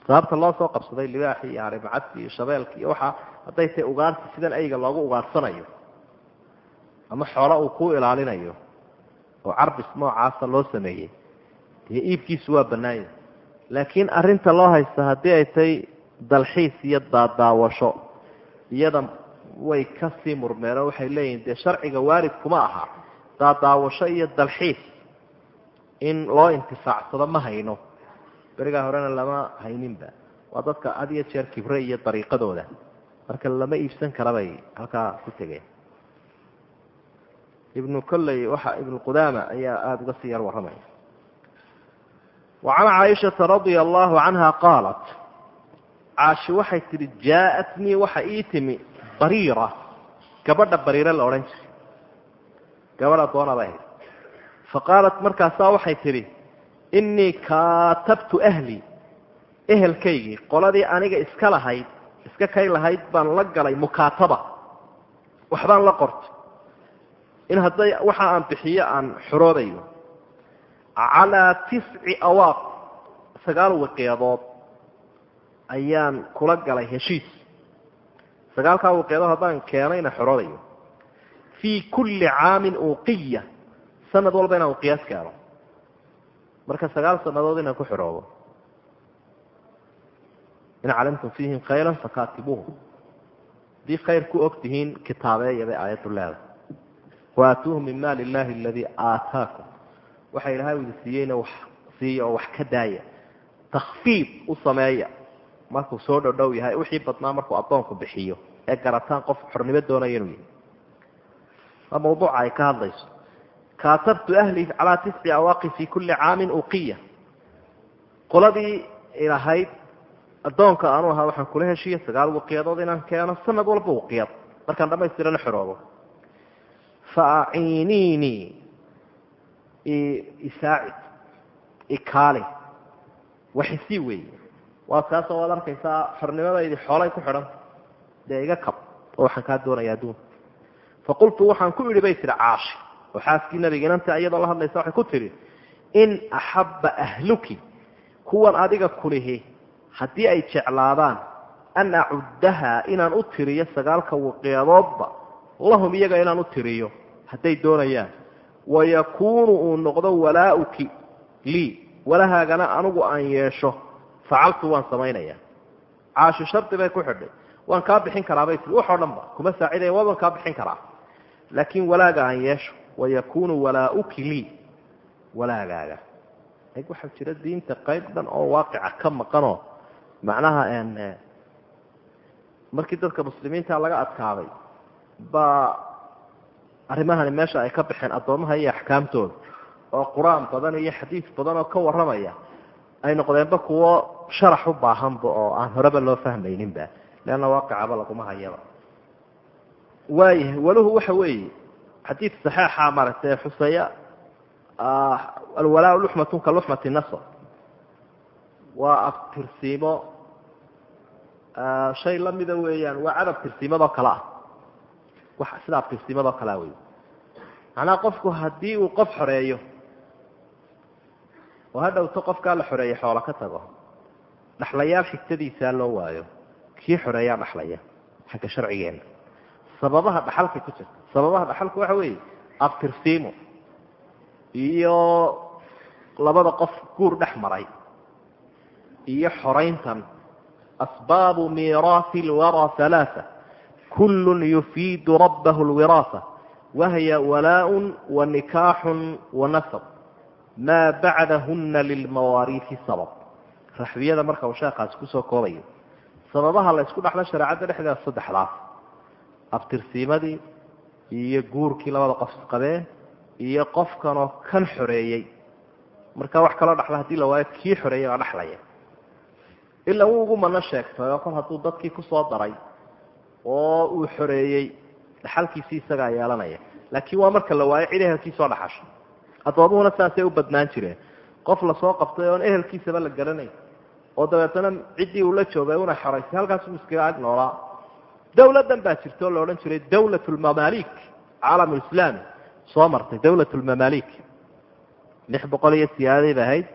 [SPEAKER 1] sababta loo soo qabsaday libaaxi iyo harimacadki iyo shabeelki iyo waxaa hadday tahay ugaarsi sidan ayga loogu ugaadhsanayo ama xoolo uu ku ilaalinayo oo carbis noocaasa loo sameeyey dee iibkiisu waa bannaanya laakiin arrinta loo haysta haddii ay tahay dalxiis iyo daadaawasho iyada way ka sii murmeen oo waxay leeyihiin dee sharciga waarid kuma aha. Daadaawasho iyo dalxiis in loo intifaacsado ma hayno. Berigaa horena lama hayninba. Waa dadka had iyo jeer kibre iyo dariiqadooda marka lama iibsan karabay halkaa ku tegeen. Ibnu kolley waxa ibnu qudaama ayaa aada uga sii yar warramaya. Wa can caaishata radia allahu canha qaalat caashi waxay tidhi jaa-atnii waxa ii timi bariira gabadha bariire la odhan jiray. Gabadha doonaba ahayd. Fa qaalat markaasaa waxay tidhi innii kaatabtu ahlii ehelkaygii qoladii aniga iska lahayd iska kay lahayd baan la galay mukaataba. Waxbaan la qortay. In hadday waxa aan bixiyo aan xoroobayo calaa tisci awaaq sagaal wiqyadood ayaan kula galay heshiis. Sagaalkaa wiqyadood haddaan keenayna xoroobayo fii kulli caamin uqiya sanad walba inaan uqiyaas keeno marka sagaal sanadood inaan ku xoroobo in calimtum fiihim khayra fakaatibuuhu haddii khayr ku og tihiin kitaabeeya bay aayaddu leedahay waatuuhu min maali illahi aladii aataakum waxa ilaahay idi siiyeyna wax siiya oo wax ka daaya takfiid u sameeya markuu soo dhodhow yahay wixii badnaa markuu addoonku bixiyo ee garataan qof xornimo doonaya inuu yahay waa mawduuca ay ka hadlayso kaatabtu ahli calaa tisci awaaqi fi kulli caamin uqiya qoladii ilahayd addoonka aanu ahaa waxaan kula heshiiya sagaal waqiyadood inaan keeno sanad walba waqiyad markaan dhamaystirana xoroobo fa aciiniinii isaacid ikaali waxisii weeye waa kaasoo waad arkaysaa xornimadaydi xoolay ku xidhan. Dee iga kab oo waxaan kaa doonaya adduunka faqultu waxaan ku idhi bay tihi caashi. Oo xaaskii nabiga inanta iyadoo la hadlaysa waxay ku tidhi in axabba ahluki kuwan adiga kulihi haddii ay jeclaadaan an acuddaha inaan u tiriyo sagaalka waqiyadoodba lahum iyaga inaan u tiriyo hadday doonayaan wayakuunu uu noqdo walaauki lii walahaagana anigu aan yeesho facaltu waan samaynaya caashi shardi bay ku xidhay. Waan kaa bixin karaa bay tii waxoo dhan ba kuma saacidaya waa baan kaa bixin karaa. Laakiin walaaga aan yeesho wayakuunu walaauki lii walaagaaga. Waxaa jira diinta qayb dhan oo waaqica ka maqanoo macnaha markii dadka muslimiinta laga adkaaday baa arrimahani meesha ay ka baxeen addoomaha iyo axkaamtooda oo qur'aan badan iyo xadiis badan oo ka warramaya ay noqdeenba kuwo sharax u baahanba oo aan horeba loo fahmayninba leanna waaqicaba laguma hayaba. Waayahay waluhu waxa weeye xadiid saxeixa maaragtay xuseeya alwalaa luxmatun luxmati nasr waa abtirsiimo shay lamida weeyaan waa cad abtirsiimadoo kale ah. Wax sida abtirsiimadoo kalea wey macnaha qofku haddii uu qof xoreeyo oo ha dhowto qofkaa la xoreeyey xoolo ka tago dhaxlayaal xigtadiisaa loo waayo. Kii xoreeyaa dhaxlaya xagga sharcigeena. Sababaha dhaxalka ku jirta sababaha dhaxalku waxa weeye abtirsiimo iyo labada qof guur dhex maray iyo xorayntan. Asbaabu miiraasi lwara halaaa kullun yufiidu rabbahu lwiraasa wahya walaaءun wa nikaaxun wa nasab. Maa bacdahuna lilmawaariisi sabab. Raxbiyada marka uu sheekaasi ku soo koobayo sababaha la isku dhaxlo shareecadda dhexdeeda saddexdaas abtirsiimadii iyo guurkii labada qof isqabeen iyo qofkanoo kan xoreeyey. Marka wax kaloo dhaxla haddii la waayo kii xoreeyey baa dhaxlaya ilaa wuu ugu mano sheegtay oo kol hadduu dadkii ku soo daray oo uu xoreeyey dhaxalkiisii isagaa yeelanaya. Laakiin waa marka la waayo cid ehelkii soo dhaxasho addoomuhuna saasay u badnaan jireen. Qof la soo qabtay oon ehelkiisaba la garanay oo dabeetana ciddii uu la joogay una xoraysay halkaasuu iskaga ag noolaa. Dawladdan baa jirta oo la odhan jiray dawlat lmamalik caalam lislaami soo martay dawlat lmamalik lix boqol iyo siyaadaday ba ahayd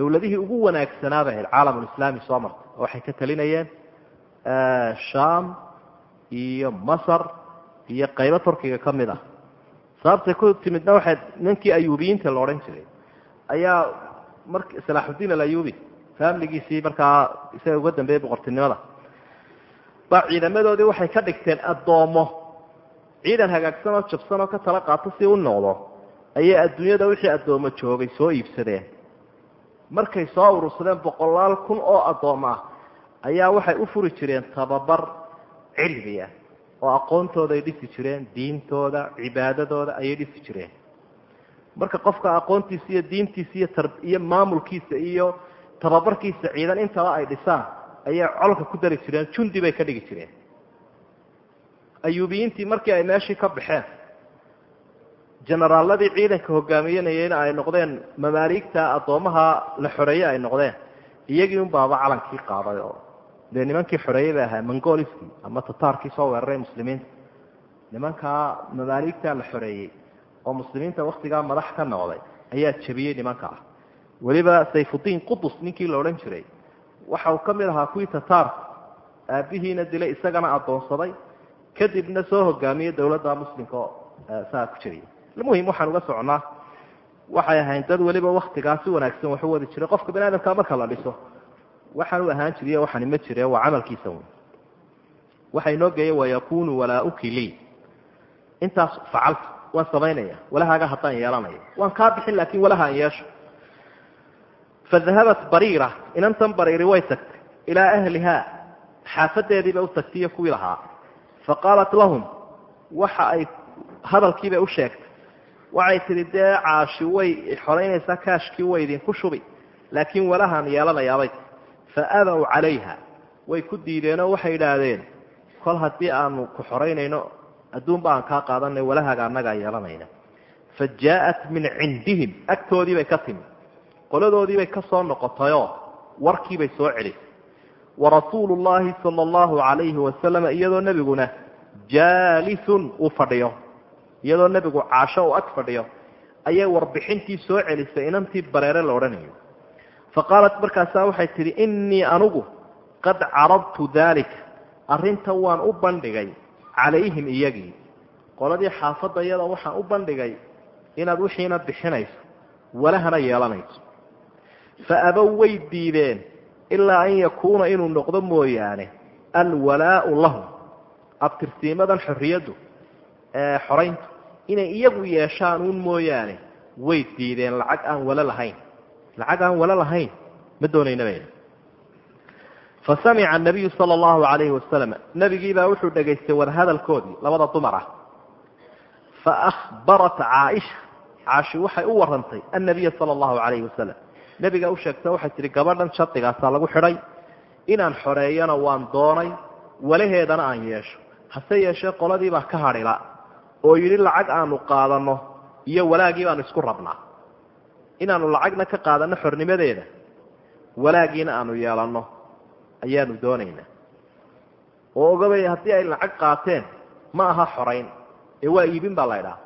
[SPEAKER 1] dawladihii ugu wanaagsanaa bay ahayd caalamulislaami soo martay oo waxay ka talinayeen sham iyo masar iyo qaybo turkiga ka mid ah. Sababtay ku timidna waxay ninkii ayuubiyiinta la odhan jiray ayaa mar salaaxudiin alayubi faamiligiisii markaa isaga uga dambeeyey boqortinimada ba ciidamadoodii waxay ka dhigteen addoomo. Ciidan hagaagsan oo jabsan oo ka tala qaato si u noqdo ayay adduunyada wixii addoomo joogay soo iibsadeen markay soo urursadeen boqolaal kun oo addoom ah ayaa waxay u furi jireen tababar cilmiya oo aqoontoodaay dhisi jireen diintooda cibaadadooda ayay dhisi jireen. Marka qofka aqoontiisa iyo diintiisa iyo iyo maamulkiisa iyo tababarkiisa ciidan intaba ay dhisaan ayay colka ku dari jireen jundi bay ka dhigi jireen. Ayuubiyiintii markii ay meeshii ka baxeen generaaladii ciidanka hogaamiyanayeyna ay noqdeen mamaaligta addoomaha la xoreeye ay noqdeen. Iyagii un calankii qaaday oo. Dee nimankii xoreeyey bay ahaa mongoliskii ama tataarkii soo weeraray muslimiinta. Nimankaa mamaaligta la xoreeyey oo muslimiinta waktigaa madax ka noqday ayaa jebiyey nimanka ah. Weliba sayfudiin qudus ninkii la odhan jiray waxa uu ka mid ahaa kuwii tataarka aabihiina dilay isagana addoonsaday kadibna soo hogaamiyey dowladda muslimka oo saa ku jiriya muhiim waxaan uga socnaa waxay ahayn dad weliba waktigaa si wanaagsan waxu wadi jiray. Qofka bani aadamka marka la dhiso waxaan u ahaan jiriy waxani ma jire waa camalkiisa un waxa inoo geeya wayakunu walaaؤuki lii intaas facaltu waan samaynaya walahaaga haddaan yeelanaya. Waan kaa bixin laakin walaha an yeesho. Fadahabat bariira inantan bariiri way tagtay. Ilaa ahlihaa xaafadeediibay u tagtay iyo kuwii lahaa. Fa qaalat lahum waxa ay hadalkiibay u sheegtay waxay tidhi dee caashi way xoraynaysaa kaashkii way idinku shubi. Laakiin walahaan yeelanayaabay fa abaw calayha. Way ku diideenoo waxay idhaahdeen kol haddii aanu ku xoraynayno adduunba aan kaa qaadanay walahaaga annagaa yeelanayna. Fa jaa'at min cindihim. Agtoodiibay ka timi qoladoodiibay ka soo noqotayoo warkiibay soo celisay wa rasuulu llaahi sala allahu calayhi wasalam iyadoo nebiguna jaalisun uu fadhiyo iyadoo nebigu caasho uu ag fadhiyo ayay warbixintii soo celisay inantii bareere la odhanayo. Fa qaalat markaasaa waxay tidhi innii anugu qad carabtu daalika arrinta waan u bandhigay calayhim iyagii. Qoladii xaafadda iyada waxaan u bandhigay inaad wixiina bixinayso walahana yeelanayso. Fa abow way diideen ilaa an yakuuna inuu noqdo mooyaane alwalaau lahum. Abtirsiimadan xorriyaddu xorayntu inay iyagu yeeshaan uun mooyaane way diideen lacag aan walo lahayn. Lacag aan walo lahayn ma doonayna fa samica anabiyu sala allahu calayhi wasalam nebigiibaa wuxuu dhegaystay wadahadalkoodii labada dumar ah. Fa ahbarat caaisha caashi waxay u warantay annabiya sala allahu calayhi wasalam nebigaa u sheegta waxay tihi gabadhan shardigaasaa lagu xidhay inaan xoreeyana waan doonay walaheedana aan yeesho. Hase yeeshee qoladiibaa ka hadhila oo yidhi lacag aanu qaadanno iyo walaagii baanu isku rabnaa. Inaanu lacagna ka qaadanno xornimadeeda walaagiina aanu yeelanno ayaanu doonaynaa. Oo ogabay haddii ay lacag qaateen ma aha xorayn. Ee waa iibin baa la ydhaha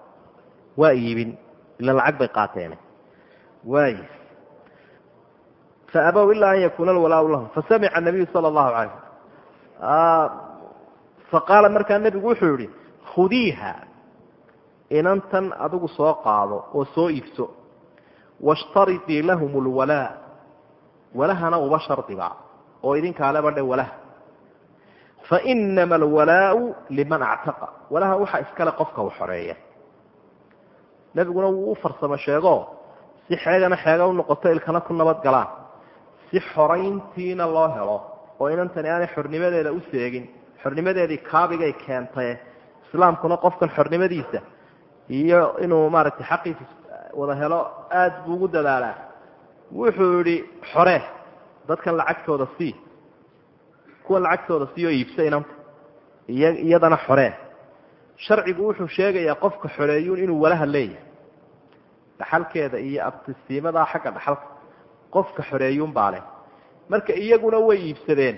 [SPEAKER 1] waa iibin. Ila lacag bay qaateen. Waay. Fa abow ilaa an yakuuna alwalaau lahum. Fasamica nabiyu sala allahu calayh faqaala markaa nebigu wuxuu yihi khudiiha inantan adigu soo qaado oo soo iibso washtaridii lahum lwalaa walahana uba shardiga oo idinkaaleba dhe walaha. Fainama alwalaau liman actaqa walaha waxaa iskale qofka u xoreeya. Nebiguna wuu u farsamo sheego si xeegana xeega u noqoto ilkana ku nabad galaan si xorayntiina loo helo oo inantani aanay xornimadeeda u seegin xornimadeedii kaabigay keentay islaamkuna qofkan xornimadiisa iyo inuu maaragtay xaqiisa wada helo aada buu ugu dadaalaa. Wuxuu yihi xore dadkan lacagtooda sii. Kuwan lacagtooda sii oo iibsa inanta iyadana xoree sharcigu wuxuu sheegayaa qofka xoreeyuun inuu walaha leeyahay. Dhaxalkeeda iyo abtisiimadaa xagga dhaxalka. Qofka xoreeyuun baa leh. Marka iyaguna way iibsadeen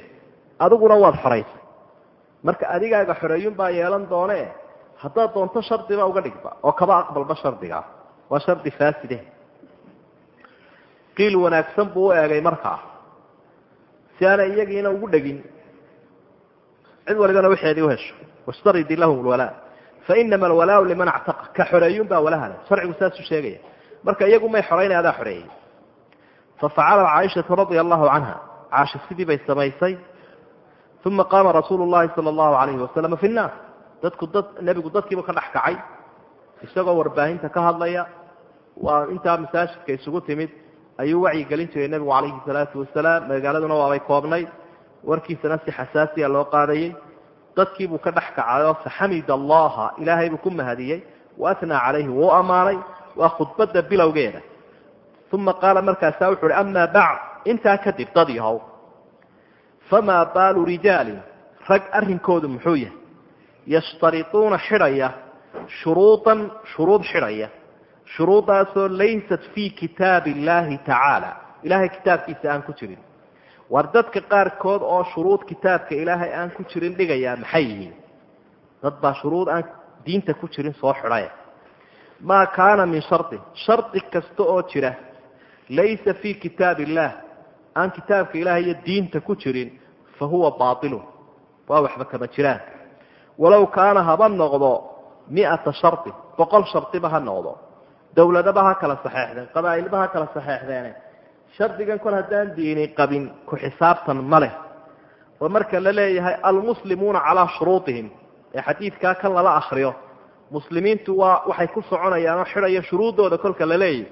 [SPEAKER 1] adiguna waad xoraysay marka adigaaga xoreeyun baa yeelan doone haddaad doonto shardiba uga dhigba oo kaba aqbalba shardigaa waa shardi faaside qiil wanaagsan buu u eegay markaa si aanay iyagiina ugu dhegin cid walibana waxeedii uhesho washtaridi lahum lwalaa fainama alwalaau liman actaqa ka xoreeyun baa walaha leh sharcigu saasuu sheegaya marka iyagu may xoraynay adaa xoreeyey fafacalat caaishatu radia allahu canha caasha sidii bay samaysay uma qaama rasuulu llahi sala allahu alayhi wasalam fi nnaas dadku dad nebigu dadkiiba ka dhex kacay. Isagoo warbaahinta ka hadlaya waa intaa masaajidka isugu timid ayuu wacyigelin jiray nebigu calayhi salaatu wasalaam. Magaaladuna waabay koobnayd warkiisana si xasaasiya loo qaadayey dadkiibuu ka dhex kacayoo faxamid allaha ilaahay buu ku mahadiyey waatnaa calayhi wuu ammaanay. Waa khudbadda bilowgeeda. Uma qaala markaasaa wuxu uhi amaa bacd intaa kadib dad yahow. Famaa baalu rijaalin rag arrinkoodu muxuu yahay yashtariuuna xidhaya shuruudan shuruud xidhaya shuruudaasoo laysat fii kitaabi illaahi tacaala ilahay kitaabkiisa aan ku jirin war dadka qaarkood oo shuruud kitaabka ilaahay aan ku jirin dhigayaa maxay yihiin dad baa shuruud aan diinta ku jirin soo xidhaya maa kaana min shardin shardi kasta oo jira laysa fii kitaab illaah aan kitaabka ilaah iyo diinta ku jirin fa huwa baailun waa waxba kama jiraan walow kaana haba noqdo miata shardin boqol shardiba ha noqdo. Dowladaba ha kala saxeexdeen qabaa'ilba ha kala saxeexdeene. Shardigan kol haddaan diini qabin ku xisaabtan ma leh. Oo marka la leeyahay almuslimuuna calaa shuruudihim ee xadiidkaa kan lala akriyo muslimiintu waa waxay ku soconayaan oo xidhaya shuruuddooda kolka la leeyahy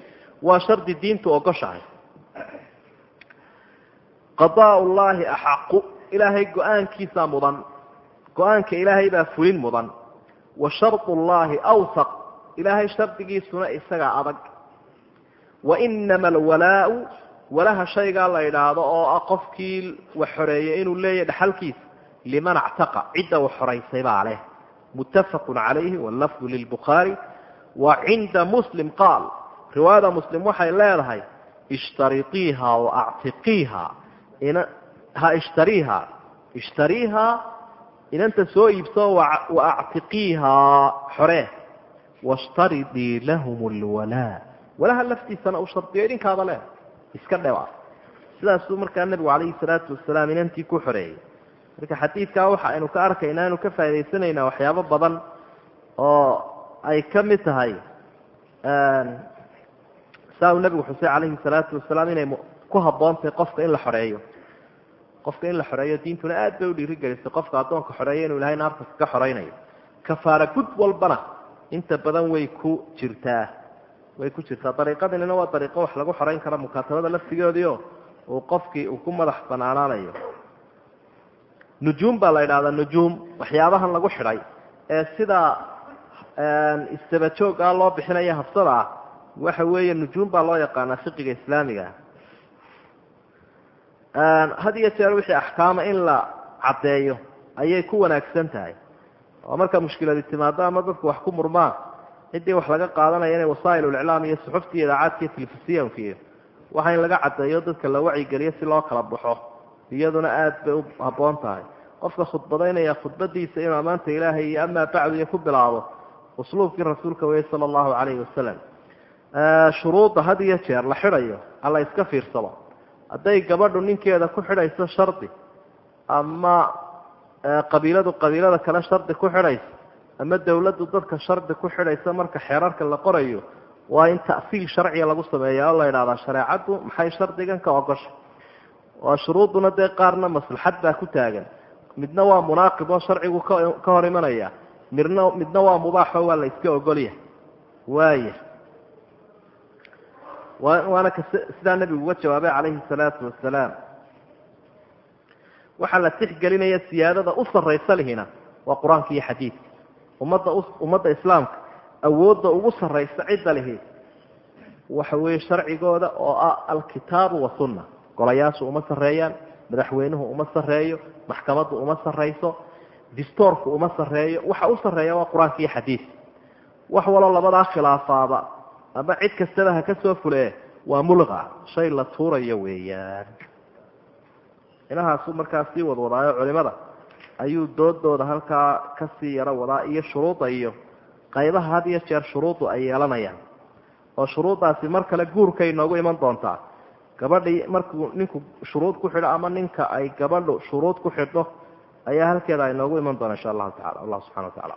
[SPEAKER 1] waa shardi diintu ogoshahay. Qadaa llaahi axaqu ilaahay go'aankiisaa mudan go'aanka ilaahay baa fulin mudan. Wa shardu llaahi awsaq ilaahay shardigiisuna isagaa adag. Wa inama alwalaau walaha shaygaa la idhaahdo oo ah qofkii wax xoreeyey inuu leeyahy dhaxalkiisa liman actaqa cidda wax xoraysay baa leh. Muttafaqu calayhi wallafdu lilbukhaari. Wa cinda muslim qaal riwaayada muslim waxay leedahay ishtariiiha waactiqiiha ha ishtariiha ishtariiha inanta soo iibso wa actiqiihaa xoree washtaridii lahum lwalaa walaha laftiisana u shardiyo idinkaada leh. Iska dhewa sidaasuu markaa nebigu calayhi salaatu wasalaam inantii ku xoreeyey. Marka xadiidkaa waxa aynu ka arkaynaa aynu ka faa'idaysanaynaa waxyaabo badan oo ay ka mid tahay saa uu nebigu xusay calayhi salaatu wasalaam inay ku habboontahay qofka in la xoreeyo qofka in la xoreeyo diintuna aad bay u dhiirigelisay qofka addoonka xoreeyo inuu ilahay naarta kaga xoreynayo. Kafaara gud walbana inta badan way ku jirtaa. Way ku jirtaa. Dariiqadanina waa dariiqo wax lagu xoreyn kara mukaatabada laftigoodiio uu qofkii uu ku madax banaanaanayo. Nujuum baa la idhahdaa nujuum. Waxyaabahan lagu xidhay. Ee sidaa istabajoogaa loo bixinaya habsada ah waxa weeye nujuum baa loo yaqaanaa fiqiga islaamiga had iyo jeer wixii axkaama in la caddeeyo ayay ku wanaagsan tahay. Oo marka mushkiladi timaado ama dadku wax ku murmaan. Ciddii wax laga qaadanaya inay wasaa'il uliclaam iyo suxuftii idaacaadkiiyo telefisiyonkiiyo waxa in laga caddeeyo dadka la wacyigeliyo si loo kala baxo. Iyaduna aad bay u habboon tahay. Qofka khudbadaynaya khudbadiisa inuu ammaanta ilaahay iyo amaa bacdu iyo ku bilaabo usluubkii rasuulka weye sala allahu calayhi wasalam shuruudda had iyo jeer la xidhayo alla iska fiirsado hadday gabadhu ninkeeda ku xidhayso shardi ama qabiiladu qabiilada kale shardi ku xidhayso ama dawladdu dadka shardi ku xidhaysa marka xeerarka la qorayo waa in ta'siil sharciga lagu sameeya oo la idhahdaa shareecaddu maxay shardigan ka ogoshay? Waa shuruuduna dee qaarna maslaxad baa ku taagan. Midna waa munaaqib oo sharcigu ka hor imanaya. Midna midna waa mubaaxo waa la iska ogolyahay. Waaya waana sidaa nebigu uga jawaabay calayhi salaatu wasalaam waxaa la tixgelinaya siyaadada u sarraysa lihina waa qur'aanka iyo xadiidka. Ummadda ummadda islaamka awoodda ugu sarraysa cidda lihi waxa weeye sharcigooda oo ah alkitaabu wasunna golayaashu uma sarreeyaan madaxweynuhu uma sarreeyo maxkamaddu uma sarrayso distoorku uma sarreeyo. Waxa u sarreeya waa qur'aanka iyo xadiidka. Wax waloo labadaa khilaafaaba ama cid kastaba ha ka soo fulee waa mulqa. Shay la tuurayo weeyaan. Inahaasu markaa sii wadwadaayo culimada ayuu doodooda halkaa ka sii yaro wadaa iyo shuruudda iyo qaybaha had iyo jeer shuruuddu ay yeelanayaan. Oo shuruuddaasi mar kale guurkay noogu iman doontaa. Gabadhii markuu ninku shuruud ku xidho ama ninka ay gabadhu shuruud ku xidho ayaa halkeeda ay noogu iman doona insha allahu tacala allah subxana wa tacala